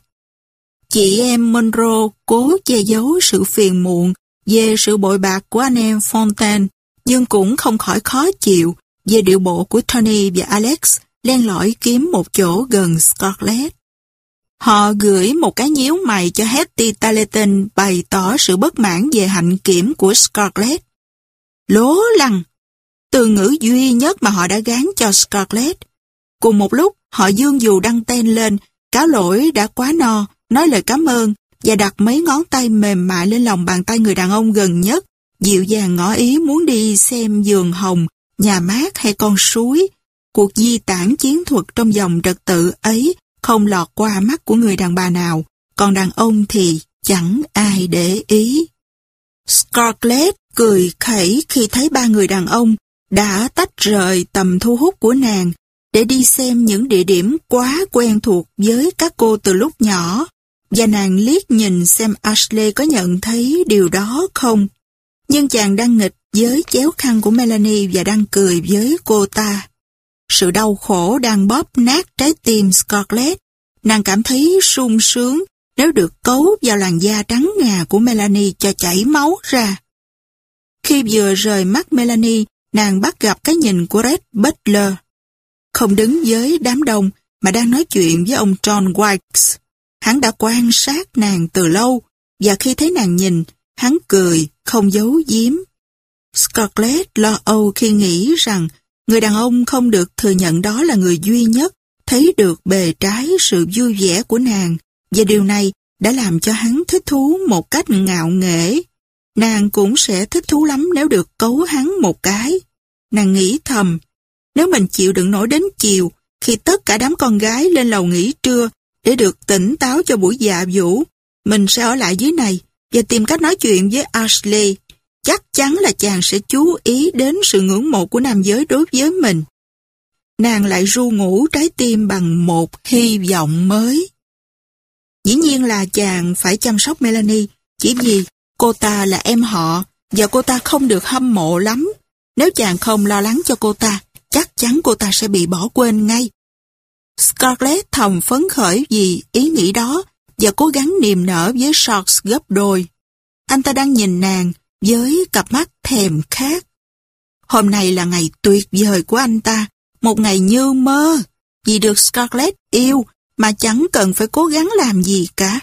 Chị em Monroe cố che giấu sự phiền muộn về sự bội bạc của anh em Fontaine, nhưng cũng không khỏi khó chịu về điệu bộ của Tony và Alex len lỏi kiếm một chỗ gần Scarlett. Họ gửi một cái nhíu mày cho Hetty Tarleton bày tỏ sự bất mãn về hạnh kiểm của Scarlett. Lố lăng! Từ ngữ duy nhất mà họ đã gán cho Scarlett. Cùng một lúc, họ dương dù đăng tên lên, cáo lỗi đã quá no, nói lời cảm ơn và đặt mấy ngón tay mềm mại lên lòng bàn tay người đàn ông gần nhất, dịu dàng ngỏ ý muốn đi xem giường hồng, nhà mát hay con suối. Cuộc di tản chiến thuật trong dòng trật tự ấy không lọt qua mắt của người đàn bà nào, còn đàn ông thì chẳng ai để ý. Scarlett cười khẩy khi thấy ba người đàn ông đã tách rời tầm thu hút của nàng để đi xem những địa điểm quá quen thuộc với các cô từ lúc nhỏ và nàng liếc nhìn xem Ashley có nhận thấy điều đó không. Nhưng chàng đang nghịch với chéo khăn của Melanie và đang cười với cô ta. Sự đau khổ đang bóp nát trái tim Scarlett. Nàng cảm thấy sung sướng nếu được cấu vào làn da trắng ngà của Melanie cho chảy máu ra. Khi vừa rời mắt Melanie, nàng bắt gặp cái nhìn của Red Butler. Không đứng với đám đông mà đang nói chuyện với ông John Wikes. Hắn đã quan sát nàng từ lâu và khi thấy nàng nhìn, hắn cười, không giấu giếm. Scarlett lo âu khi nghĩ rằng người đàn ông không được thừa nhận đó là người duy nhất thấy được bề trái sự vui vẻ của nàng và điều này đã làm cho hắn thích thú một cách ngạo nghễ. Nàng cũng sẽ thích thú lắm nếu được cấu hắn một cái. Nàng nghĩ thầm, nếu mình chịu đựng nổi đến chiều, khi tất cả đám con gái lên lầu nghỉ trưa để được tỉnh táo cho buổi dạ vũ, mình sẽ ở lại dưới này và tìm cách nói chuyện với Ashley. Chắc chắn là chàng sẽ chú ý đến sự ngưỡng mộ của nam giới đối với mình. Nàng lại ru ngủ trái tim bằng một hy vọng mới. Dĩ nhiên là chàng phải chăm sóc Melanie, chỉ vì cô ta là em họ và cô ta không được hâm mộ lắm. Nếu chàng không lo lắng cho cô ta, chắc chắn cô ta sẽ bị bỏ quên ngay. Scarlett thầm phấn khởi vì ý nghĩ đó và cố gắng niềm nở với Sharks gấp đôi. Anh ta đang nhìn nàng với cặp mắt thèm khát. Hôm nay là ngày tuyệt vời của anh ta, một ngày như mơ, vì được Scarlett yêu mà chẳng cần phải cố gắng làm gì cả.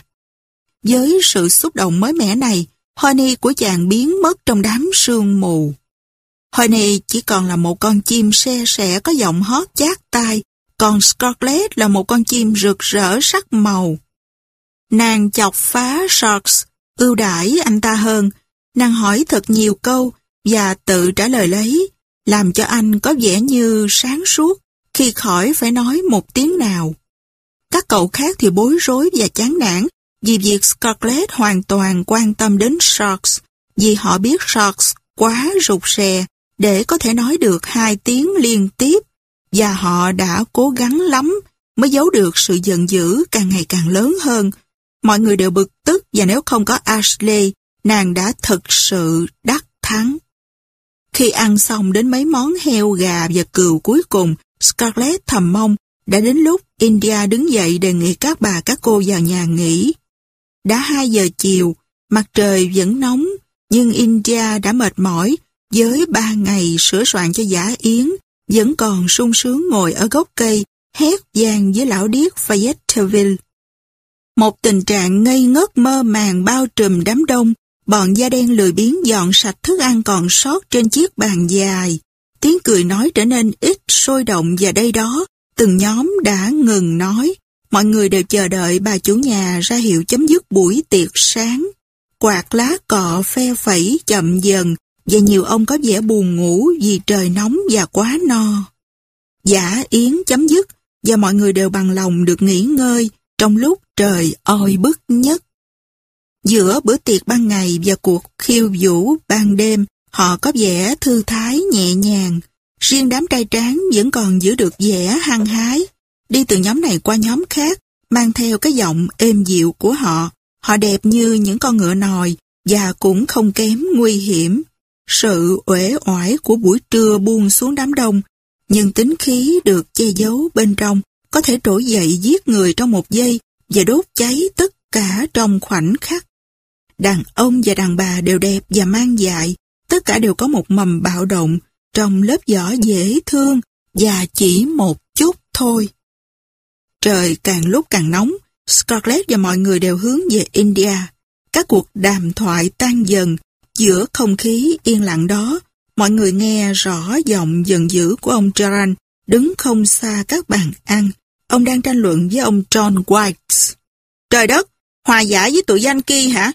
Với sự xúc động mới mẻ này, Honey của chàng biến mất trong đám sương mù. Hồi này chỉ còn là một con chim xe sẻ có giọng hót chát tai, còn Scarlet là một con chim rực rỡ sắc màu. Nàng chọc phá Sharks, ưu đãi anh ta hơn, nàng hỏi thật nhiều câu và tự trả lời lấy, làm cho anh có vẻ như sáng suốt khi khỏi phải nói một tiếng nào. Các cậu khác thì bối rối và chán nản vì việc Scarlett hoàn toàn quan tâm đến Sharks vì họ biết Sharks quá rụt rè để có thể nói được hai tiếng liên tiếp và họ đã cố gắng lắm mới giấu được sự giận dữ càng ngày càng lớn hơn. Mọi người đều bực tức và nếu không có Ashley, nàng đã thực sự đắc thắng. Khi ăn xong đến mấy món heo gà và cừu cuối cùng, Scarlett thầm mong đã đến lúc India đứng dậy đề nghị các bà các cô vào nhà nghỉ. Đã 2 giờ chiều, mặt trời vẫn nóng, nhưng India đã mệt mỏi với ba ngày sửa soạn cho giả yến, vẫn còn sung sướng ngồi ở gốc cây, hét vang với lão điếc Fayetteville. Một tình trạng ngây ngất mơ màng bao trùm đám đông, bọn da đen lười biếng dọn sạch thức ăn còn sót trên chiếc bàn dài. Tiếng cười nói trở nên ít sôi động và đây đó, từng nhóm đã ngừng nói. Mọi người đều chờ đợi bà chủ nhà ra hiệu chấm dứt buổi tiệc sáng. Quạt lá cọ phe phẩy chậm dần và nhiều ông có vẻ buồn ngủ vì trời nóng và quá no. Giả yến chấm dứt và mọi người đều bằng lòng được nghỉ ngơi trong lúc trời oi bức nhất. Giữa bữa tiệc ban ngày và cuộc khiêu vũ ban đêm, họ có vẻ thư thái nhẹ nhàng. Riêng đám trai tráng vẫn còn giữ được vẻ hăng hái, đi từ nhóm này qua nhóm khác, mang theo cái giọng êm dịu của họ. Họ đẹp như những con ngựa nòi và cũng không kém nguy hiểm. Sự uể oải của buổi trưa buông xuống đám đông, nhưng tính khí được che giấu bên trong có thể trỗi dậy giết người trong một giây và đốt cháy tất cả trong khoảnh khắc. Đàn ông và đàn bà đều đẹp và mang dại, tất cả đều có một mầm bạo động trong lớp vỏ dễ thương và chỉ một chút thôi. Trời càng lúc càng nóng, Scarlett và mọi người đều hướng về India. Các cuộc đàm thoại tan dần, giữa không khí yên lặng đó, mọi người nghe rõ giọng giận dữ của ông Gerard đứng không xa các bàn ăn. Ông đang tranh luận với ông John White. Trời đất, hòa giải với tụi danh kia hả?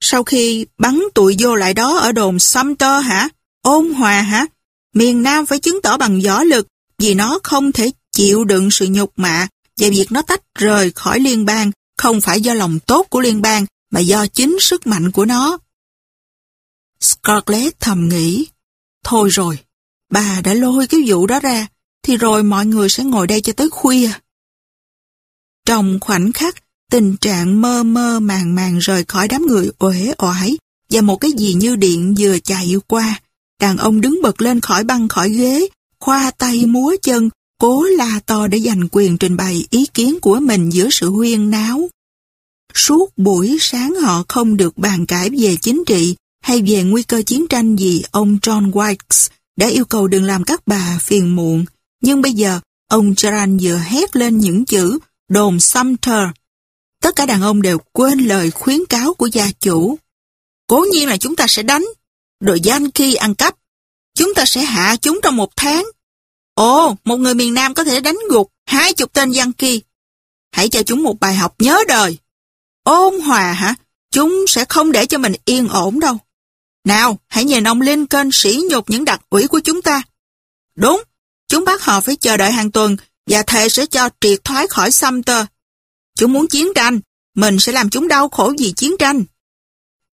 Sau khi bắn tụi vô lại đó ở đồn Sumter hả? Ôn hòa hả? Miền Nam phải chứng tỏ bằng võ lực vì nó không thể chịu đựng sự nhục mạ và việc nó tách rời khỏi liên bang không phải do lòng tốt của liên bang mà do chính sức mạnh của nó. Scarlett thầm nghĩ, thôi rồi, bà đã lôi cái vụ đó ra, thì rồi mọi người sẽ ngồi đây cho tới khuya. Trong khoảnh khắc, tình trạng mơ mơ màng màng rời khỏi đám người uể oải và một cái gì như điện vừa chạy qua. Đàn ông đứng bật lên khỏi băng khỏi ghế, khoa tay múa chân, cố la to để giành quyền trình bày ý kiến của mình giữa sự huyên náo. Suốt buổi sáng họ không được bàn cãi về chính trị hay về nguy cơ chiến tranh gì ông John White đã yêu cầu đừng làm các bà phiền muộn. Nhưng bây giờ, ông Gerard vừa hét lên những chữ đồn Sumter. Tất cả đàn ông đều quên lời khuyến cáo của gia chủ. Cố nhiên là chúng ta sẽ đánh. Đội Yankee ăn cắp. Chúng ta sẽ hạ chúng trong một tháng. Ồ, một người miền Nam có thể đánh gục hai chục tên Yankee. Hãy cho chúng một bài học nhớ đời. Ôn hòa hả? Chúng sẽ không để cho mình yên ổn đâu. Nào, hãy nhìn ông Lincoln sỉ nhục những đặc ủy của chúng ta. Đúng, chúng bắt họ phải chờ đợi hàng tuần và thề sẽ cho triệt thoái khỏi Sumter. Chúng muốn chiến tranh, mình sẽ làm chúng đau khổ vì chiến tranh.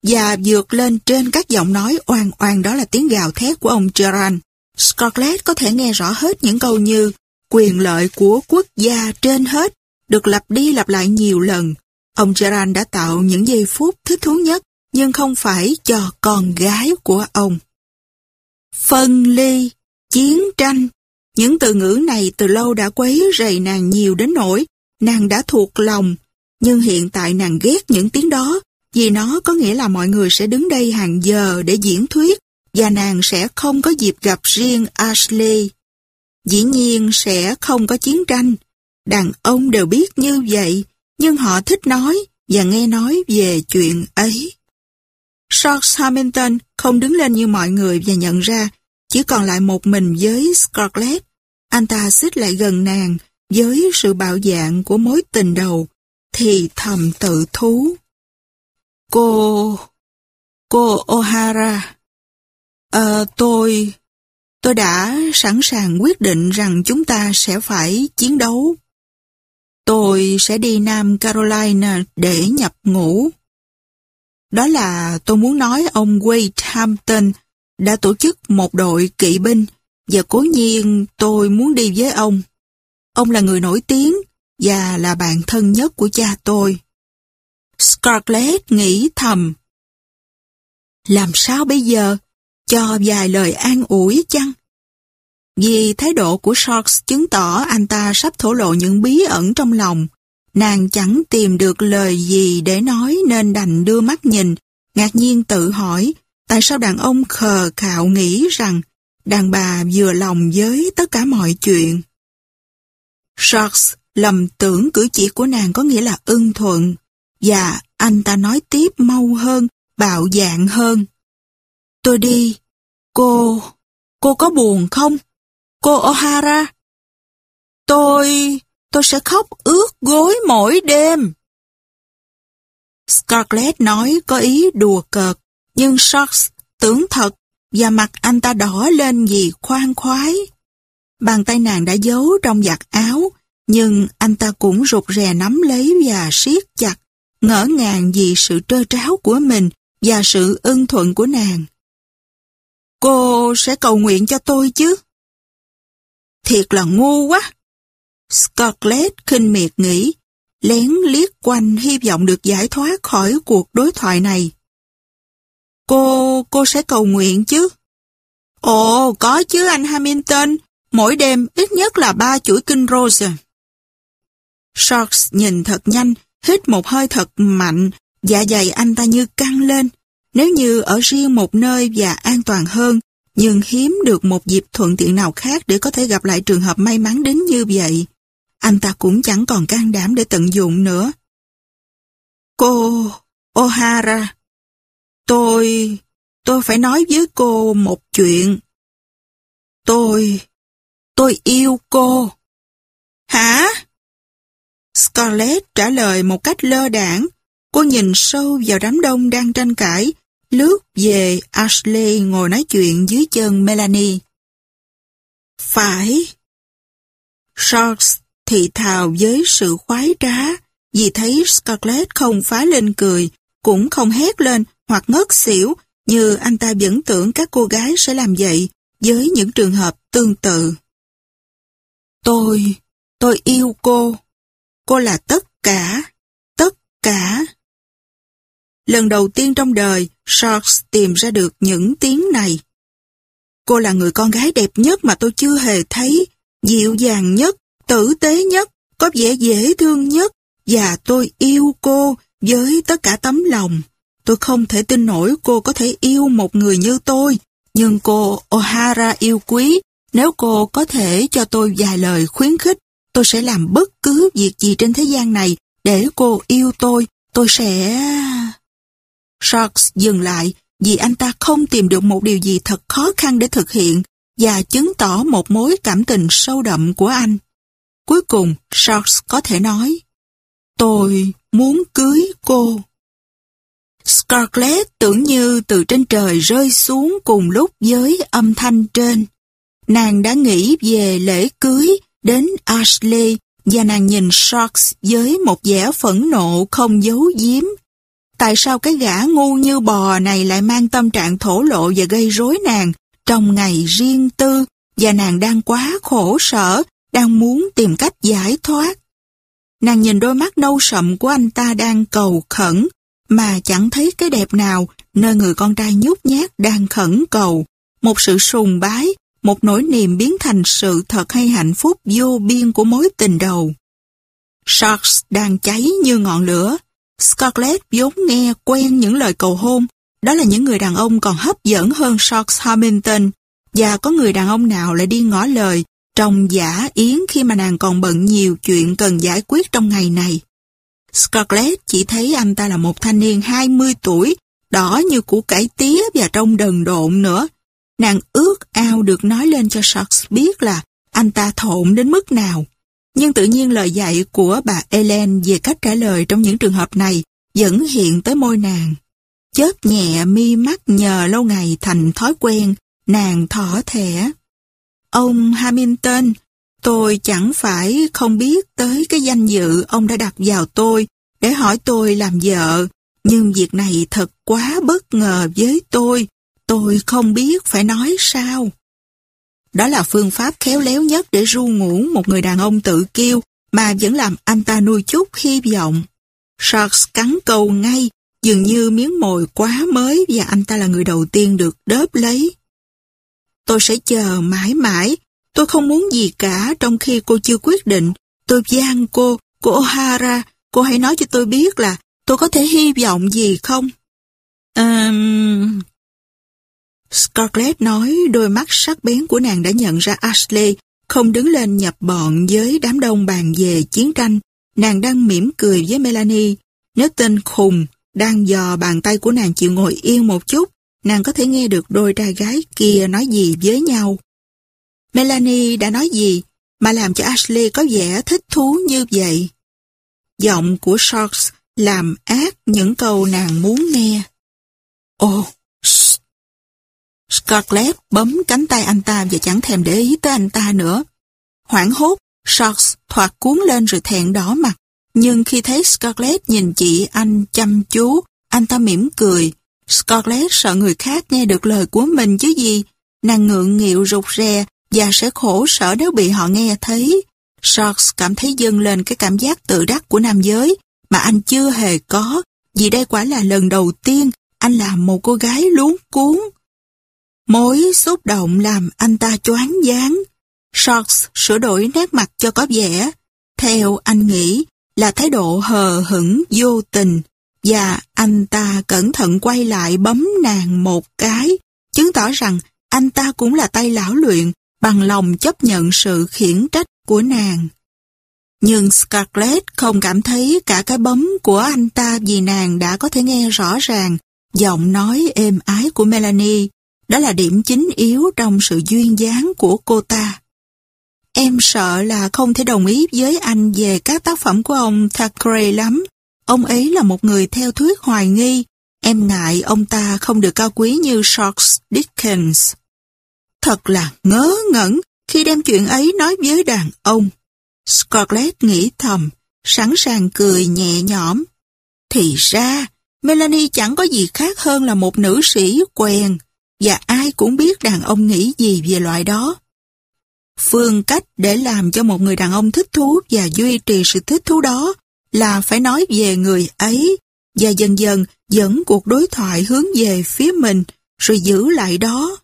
Và vượt lên trên các giọng nói oan oan đó là tiếng gào thét của ông Gerard. Scarlett có thể nghe rõ hết những câu như quyền lợi của quốc gia trên hết được lặp đi lặp lại nhiều lần. Ông Gerard đã tạo những giây phút thích thú nhất nhưng không phải cho con gái của ông. Phân ly, chiến tranh, những từ ngữ này từ lâu đã quấy rầy nàng nhiều đến nỗi nàng đã thuộc lòng, nhưng hiện tại nàng ghét những tiếng đó vì nó có nghĩa là mọi người sẽ đứng đây hàng giờ để diễn thuyết và nàng sẽ không có dịp gặp riêng Ashley. Dĩ nhiên sẽ không có chiến tranh. Đàn ông đều biết như vậy, nhưng họ thích nói và nghe nói về chuyện ấy. George Hamilton không đứng lên như mọi người và nhận ra chỉ còn lại một mình với Scarlett. Anh ta xích lại gần nàng với sự bạo dạng của mối tình đầu thì thầm tự thú. Cô... cô O'Hara Ờ, tôi... Tôi đã sẵn sàng quyết định rằng chúng ta sẽ phải chiến đấu. Tôi sẽ đi Nam Carolina để nhập ngũ. Đó là tôi muốn nói ông Wade Hampton đã tổ chức một đội kỵ binh và cố nhiên tôi muốn đi với ông. Ông là người nổi tiếng và là bạn thân nhất của cha tôi. Scarlett nghĩ thầm. Làm sao bây giờ? cho vài lời an ủi chăng? Vì thái độ của Sharks chứng tỏ anh ta sắp thổ lộ những bí ẩn trong lòng. Nàng chẳng tìm được lời gì để nói nên đành đưa mắt nhìn, ngạc nhiên tự hỏi tại sao đàn ông khờ khạo nghĩ rằng đàn bà vừa lòng với tất cả mọi chuyện. Sharks lầm tưởng cử chỉ của nàng có nghĩa là ưng thuận, và anh ta nói tiếp mau hơn, bạo dạng hơn. Tôi đi. Cô... cô có buồn không? Cô O'Hara? Tôi tôi sẽ khóc ướt gối mỗi đêm. Scarlett nói có ý đùa cợt, nhưng Sharks tưởng thật và mặt anh ta đỏ lên vì khoan khoái. Bàn tay nàng đã giấu trong giặt áo, nhưng anh ta cũng rụt rè nắm lấy và siết chặt, ngỡ ngàng vì sự trơ tráo của mình và sự ưng thuận của nàng. Cô sẽ cầu nguyện cho tôi chứ? Thiệt là ngu quá. Scarlett khinh miệt nghĩ, lén liếc quanh hy vọng được giải thoát khỏi cuộc đối thoại này. Cô, cô sẽ cầu nguyện chứ? Ồ, có chứ anh Hamilton, mỗi đêm ít nhất là ba chuỗi kinh rose. Sharks nhìn thật nhanh hít một hơi thật mạnh, dạ dày anh ta như căng lên. Nếu như ở riêng một nơi và an toàn hơn, nhưng hiếm được một dịp thuận tiện nào khác để có thể gặp lại trường hợp may mắn đến như vậy. Anh ta cũng chẳng còn can đảm để tận dụng nữa. Cô O'Hara, tôi, tôi phải nói với cô một chuyện. Tôi, tôi yêu cô. Hả? Scarlett trả lời một cách lơ đảng. Cô nhìn sâu vào đám đông đang tranh cãi, lướt về Ashley ngồi nói chuyện dưới chân Melanie. Phải. Sharks thì thào với sự khoái trá, vì thấy Scarlett không phá lên cười, cũng không hét lên hoặc ngất xỉu như anh ta vẫn tưởng các cô gái sẽ làm vậy với những trường hợp tương tự. Tôi, tôi yêu cô. Cô là tất cả, tất cả. Lần đầu tiên trong đời, Sharks tìm ra được những tiếng này. Cô là người con gái đẹp nhất mà tôi chưa hề thấy, dịu dàng nhất, tử tế nhất, có vẻ dễ thương nhất, và tôi yêu cô với tất cả tấm lòng. Tôi không thể tin nổi cô có thể yêu một người như tôi, nhưng cô O'Hara yêu quý, nếu cô có thể cho tôi vài lời khuyến khích, tôi sẽ làm bất cứ việc gì trên thế gian này để cô yêu tôi, tôi sẽ... Sharks dừng lại vì anh ta không tìm được một điều gì thật khó khăn để thực hiện và chứng tỏ một mối cảm tình sâu đậm của anh. Cuối cùng, Sharks có thể nói, Tôi muốn cưới cô. Scarlett tưởng như từ trên trời rơi xuống cùng lúc với âm thanh trên. Nàng đã nghĩ về lễ cưới đến Ashley và nàng nhìn Sharks với một vẻ phẫn nộ không giấu giếm. Tại sao cái gã ngu như bò này lại mang tâm trạng thổ lộ và gây rối nàng trong ngày riêng tư và nàng đang quá khổ sở, đang muốn tìm cách giải thoát. Nàng nhìn đôi mắt nâu sậm của anh ta đang cầu khẩn, mà chẳng thấy cái đẹp nào nơi người con trai nhút nhát đang khẩn cầu. Một sự sùng bái, một nỗi niềm biến thành sự thật hay hạnh phúc vô biên của mối tình đầu. Sharks đang cháy như ngọn lửa. Scarlett vốn nghe quen những lời cầu hôn. Đó là những người đàn ông còn hấp dẫn hơn Sharks Hamilton. Và có người đàn ông nào lại đi ngỏ lời trong giả yến khi mà nàng còn bận nhiều chuyện cần giải quyết trong ngày này. Scarlett chỉ thấy anh ta là một thanh niên 20 tuổi, đỏ như củ cải tía và trông đần độn nữa. Nàng ước ao được nói lên cho Sharks biết là anh ta thộn đến mức nào. Nhưng tự nhiên lời dạy của bà Ellen về cách trả lời trong những trường hợp này vẫn hiện tới môi nàng. Chớp nhẹ mi mắt nhờ lâu ngày thành thói quen, nàng thỏ thẻ. Ông Hamilton, tôi chẳng phải không biết tới cái danh dự ông đã đặt vào tôi để hỏi tôi làm vợ, nhưng việc này thật quá bất ngờ với tôi, tôi không biết phải nói sao. Đó là phương pháp khéo léo nhất để ru ngủ một người đàn ông tự kiêu mà vẫn làm anh ta nuôi chút hy vọng. Sharks cắn câu ngay, dường như miếng mồi quá mới và anh ta là người đầu tiên được đớp lấy. Tôi sẽ chờ mãi mãi. Tôi không muốn gì cả trong khi cô chưa quyết định. Tôi gian cô, cô O'Hara, cô hãy nói cho tôi biết là tôi có thể hy vọng gì không? Um... Scarlett nói đôi mắt sắc bén của nàng đã nhận ra Ashley không đứng lên nhập bọn với đám đông bàn về chiến tranh. Nàng đang mỉm cười với Melanie. Nếu tên khùng đang dò bàn tay của nàng chịu ngồi yên một chút, nàng có thể nghe được đôi trai gái kia nói gì với nhau. Melanie đã nói gì mà làm cho Ashley có vẻ thích thú như vậy? Giọng của Sharks làm ác những câu nàng muốn nghe. Ồ, shh. Scarlett bấm cánh tay anh ta và chẳng thèm để ý tới anh ta nữa. Hoảng hốt, Sharks thoạt cuốn lên rồi thẹn đỏ mặt. Nhưng khi thấy Scarlett nhìn chị anh chăm chú, anh ta mỉm cười, Scarlett sợ người khác nghe được lời của mình chứ gì. Nàng ngượng nghịu rụt rè và sẽ khổ sở nếu bị họ nghe thấy. Sharks cảm thấy dâng lên cái cảm giác tự đắc của nam giới mà anh chưa hề có vì đây quả là lần đầu tiên anh làm một cô gái luống cuốn. Mối xúc động làm anh ta choáng váng. Sharks sửa đổi nét mặt cho có vẻ. Theo anh nghĩ, là thái độ hờ hững vô tình và anh ta cẩn thận quay lại bấm nàng một cái, chứng tỏ rằng anh ta cũng là tay lão luyện bằng lòng chấp nhận sự khiển trách của nàng. Nhưng Scarlett không cảm thấy cả cái bấm của anh ta vì nàng đã có thể nghe rõ ràng giọng nói êm ái của Melanie. Đó là điểm chính yếu trong sự duyên dáng của cô ta. Em sợ là không thể đồng ý với anh về các tác phẩm của ông Thackeray lắm. Ông ấy là một người theo thuyết hoài nghi. Em ngại ông ta không được cao quý như Charles Dickens. Thật là ngớ ngẩn khi đem chuyện ấy nói với đàn ông. Scarlett nghĩ thầm, sẵn sàng cười nhẹ nhõm. Thì ra, Melanie chẳng có gì khác hơn là một nữ sĩ quen, và ai cũng biết đàn ông nghĩ gì về loại đó. Phương cách để làm cho một người đàn ông thích thú và duy trì sự thích thú đó là phải nói về người ấy và dần dần dẫn cuộc đối thoại hướng về phía mình, rồi giữ lại đó.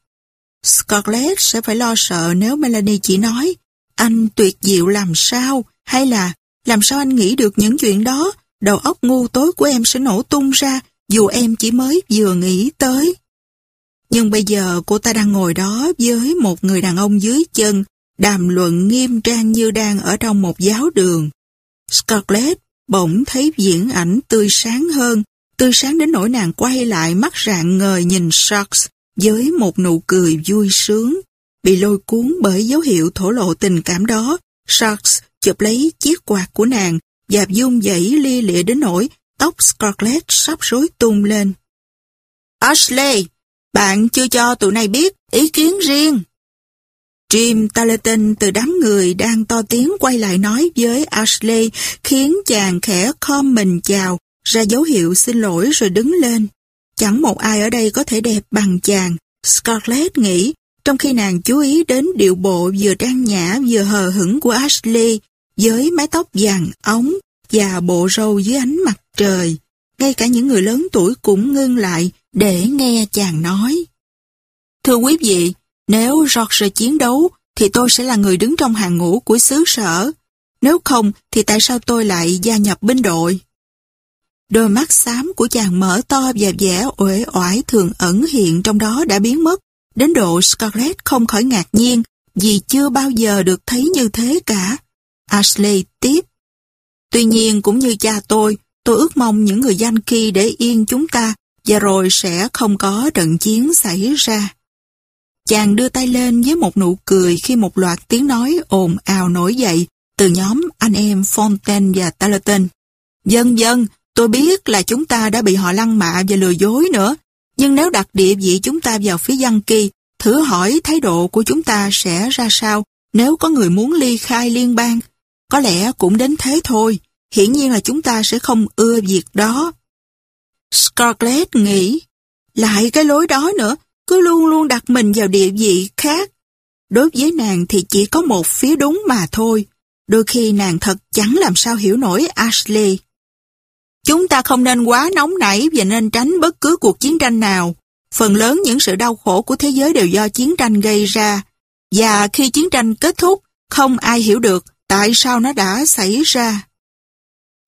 Scarlett sẽ phải lo sợ nếu Melanie chỉ nói, anh tuyệt diệu làm sao hay là, làm sao anh nghĩ được những chuyện đó đầu óc ngu tối của em sẽ nổ tung ra, dù em chỉ mới vừa nghĩ tới. Nhưng bây giờ cô ta đang ngồi đó với một người đàn ông dưới chân, đàm luận nghiêm trang như đang ở trong một giáo đường. Scarlett bỗng thấy diễn ảnh tươi sáng hơn, tươi sáng đến nỗi nàng quay lại mắt rạng ngời nhìn Sharks với một nụ cười vui sướng. Bị lôi cuốn bởi dấu hiệu thổ lộ tình cảm đó, Sharks chụp lấy chiếc quạt của nàng và dung dãy lia lịa đến nỗi tóc Scarlett sắp rối tung lên. Ashley, bạn chưa cho tụi này biết ý kiến riêng. Jim Tarleton từ đám người đang to tiếng quay lại nói với Ashley khiến chàng khẽ khom mình chào, ra dấu hiệu xin lỗi rồi đứng lên. Chẳng một ai ở đây có thể đẹp bằng chàng, Scarlett nghĩ, trong khi nàng chú ý đến điệu bộ vừa trang nhã vừa hờ hững của Ashley, với mái tóc vàng ống và bộ râu dưới ánh mặt trời. Ngay cả những người lớn tuổi cũng ngưng lại để nghe chàng nói. Thưa quý vị, nếu George chiến đấu, thì tôi sẽ là người đứng trong hàng ngũ của xứ sở. Nếu không, thì tại sao tôi lại gia nhập binh đội? Đôi mắt xám của chàng mở to và vẻ uể oải thường ẩn hiện trong đó đã biến mất, đến độ Scarlett không khỏi ngạc nhiên vì chưa bao giờ được thấy như thế cả. Ashley tiếp. Tuy nhiên cũng như cha tôi, tôi ước mong những người danh kỳ để yên chúng ta và rồi sẽ không có trận chiến xảy ra. Chàng đưa tay lên với một nụ cười khi một loạt tiếng nói ồn ào nổi dậy từ nhóm anh em Fontaine và Tarleton. Dân dân, tôi biết là chúng ta đã bị họ lăng mạ và lừa dối nữa, nhưng nếu đặt địa vị chúng ta vào phía dân kỳ, thử hỏi thái độ của chúng ta sẽ ra sao nếu có người muốn ly khai liên bang. Có lẽ cũng đến thế thôi, hiển nhiên là chúng ta sẽ không ưa việc đó. Scarlett nghĩ, lại cái lối đó nữa, cứ luôn luôn đặt mình vào địa vị khác. Đối với nàng thì chỉ có một phía đúng mà thôi. Đôi khi nàng thật chẳng làm sao hiểu nổi Ashley. Chúng ta không nên quá nóng nảy và nên tránh bất cứ cuộc chiến tranh nào. Phần lớn những sự đau khổ của thế giới đều do chiến tranh gây ra. Và khi chiến tranh kết thúc, không ai hiểu được tại sao nó đã xảy ra.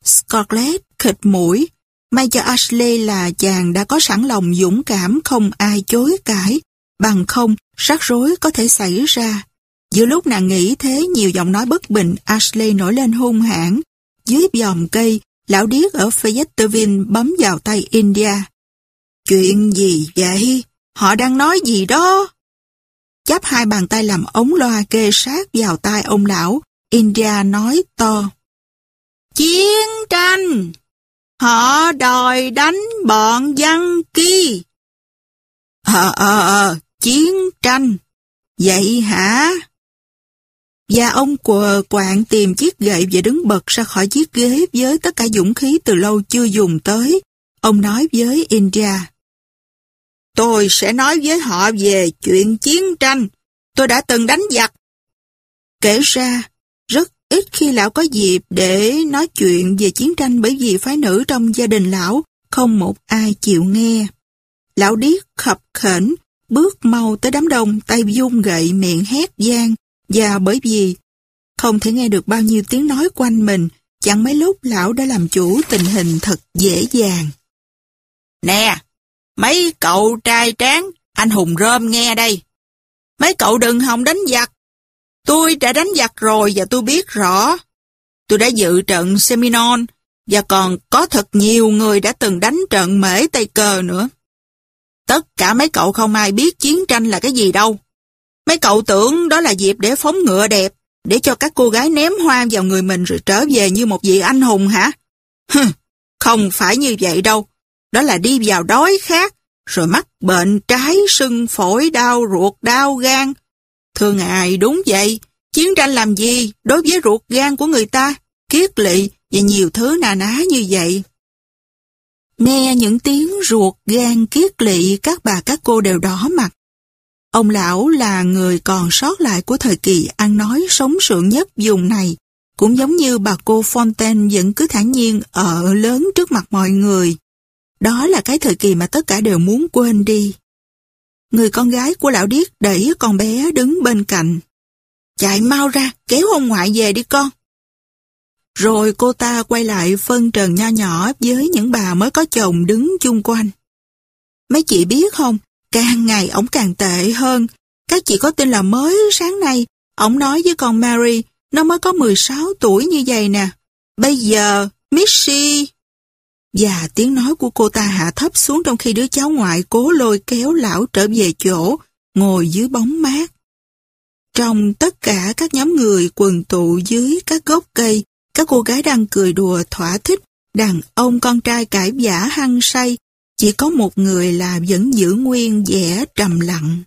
Scarlett khịt mũi, May cho Ashley là chàng đã có sẵn lòng dũng cảm không ai chối cãi, bằng không rắc rối có thể xảy ra. Giữa lúc nàng nghĩ thế nhiều giọng nói bất bình Ashley nổi lên hung hãn. Dưới dòm cây, lão điếc ở Fayetteville bấm vào tay India. Chuyện gì vậy? Họ đang nói gì đó? Chắp hai bàn tay làm ống loa kê sát vào tai ông lão, India nói to. Chiến tranh! Họ đòi đánh bọn dân kia. Ờ ờ ờ, chiến tranh. Vậy hả? Và ông quờ quạng tìm chiếc gậy và đứng bật ra khỏi chiếc ghế với tất cả dũng khí từ lâu chưa dùng tới. Ông nói với India. Tôi sẽ nói với họ về chuyện chiến tranh. Tôi đã từng đánh giặc. Kể ra, Ít khi lão có dịp để nói chuyện về chiến tranh bởi vì phái nữ trong gia đình lão không một ai chịu nghe. Lão điếc khập khểnh, bước mau tới đám đông, tay dung gậy miệng hét gian và bởi vì không thể nghe được bao nhiêu tiếng nói quanh mình Chẳng mấy lúc lão đã làm chủ tình hình thật dễ dàng. Nè, mấy cậu trai tráng, anh hùng rơm nghe đây. Mấy cậu đừng hòng đánh giặc. Tôi đã đánh giặc rồi và tôi biết rõ. Tôi đã dự trận Seminon và còn có thật nhiều người đã từng đánh trận mễ Tây Cờ nữa. Tất cả mấy cậu không ai biết chiến tranh là cái gì đâu. Mấy cậu tưởng đó là dịp để phóng ngựa đẹp, để cho các cô gái ném hoa vào người mình rồi trở về như một vị anh hùng hả? Hừ, không phải như vậy đâu. Đó là đi vào đói khát, rồi mắc bệnh trái, sưng phổi, đau ruột, đau gan. Thưa ngài, đúng vậy. Chiến tranh làm gì đối với ruột gan của người ta? Kiết lỵ và nhiều thứ nà ná như vậy. Nghe những tiếng ruột gan kiết lỵ các bà các cô đều đỏ mặt. Ông lão là người còn sót lại của thời kỳ ăn nói sống sượng nhất vùng này, cũng giống như bà cô Fontaine vẫn cứ thản nhiên ở lớn trước mặt mọi người. Đó là cái thời kỳ mà tất cả đều muốn quên đi. Người con gái của lão điếc đẩy con bé đứng bên cạnh. Chạy mau ra, kéo ông ngoại về đi con. Rồi cô ta quay lại phân trần nho nhỏ với những bà mới có chồng đứng chung quanh. Mấy chị biết không, càng ngày ổng càng tệ hơn. Các chị có tin là mới sáng nay, ổng nói với con Mary, nó mới có 16 tuổi như vậy nè. Bây giờ, Missy... Và tiếng nói của cô ta hạ thấp xuống trong khi đứa cháu ngoại cố lôi kéo lão trở về chỗ, ngồi dưới bóng mát. Trong tất cả các nhóm người quần tụ dưới các gốc cây, các cô gái đang cười đùa thỏa thích, đàn ông con trai cãi giả hăng say, chỉ có một người là vẫn giữ nguyên vẻ trầm lặng.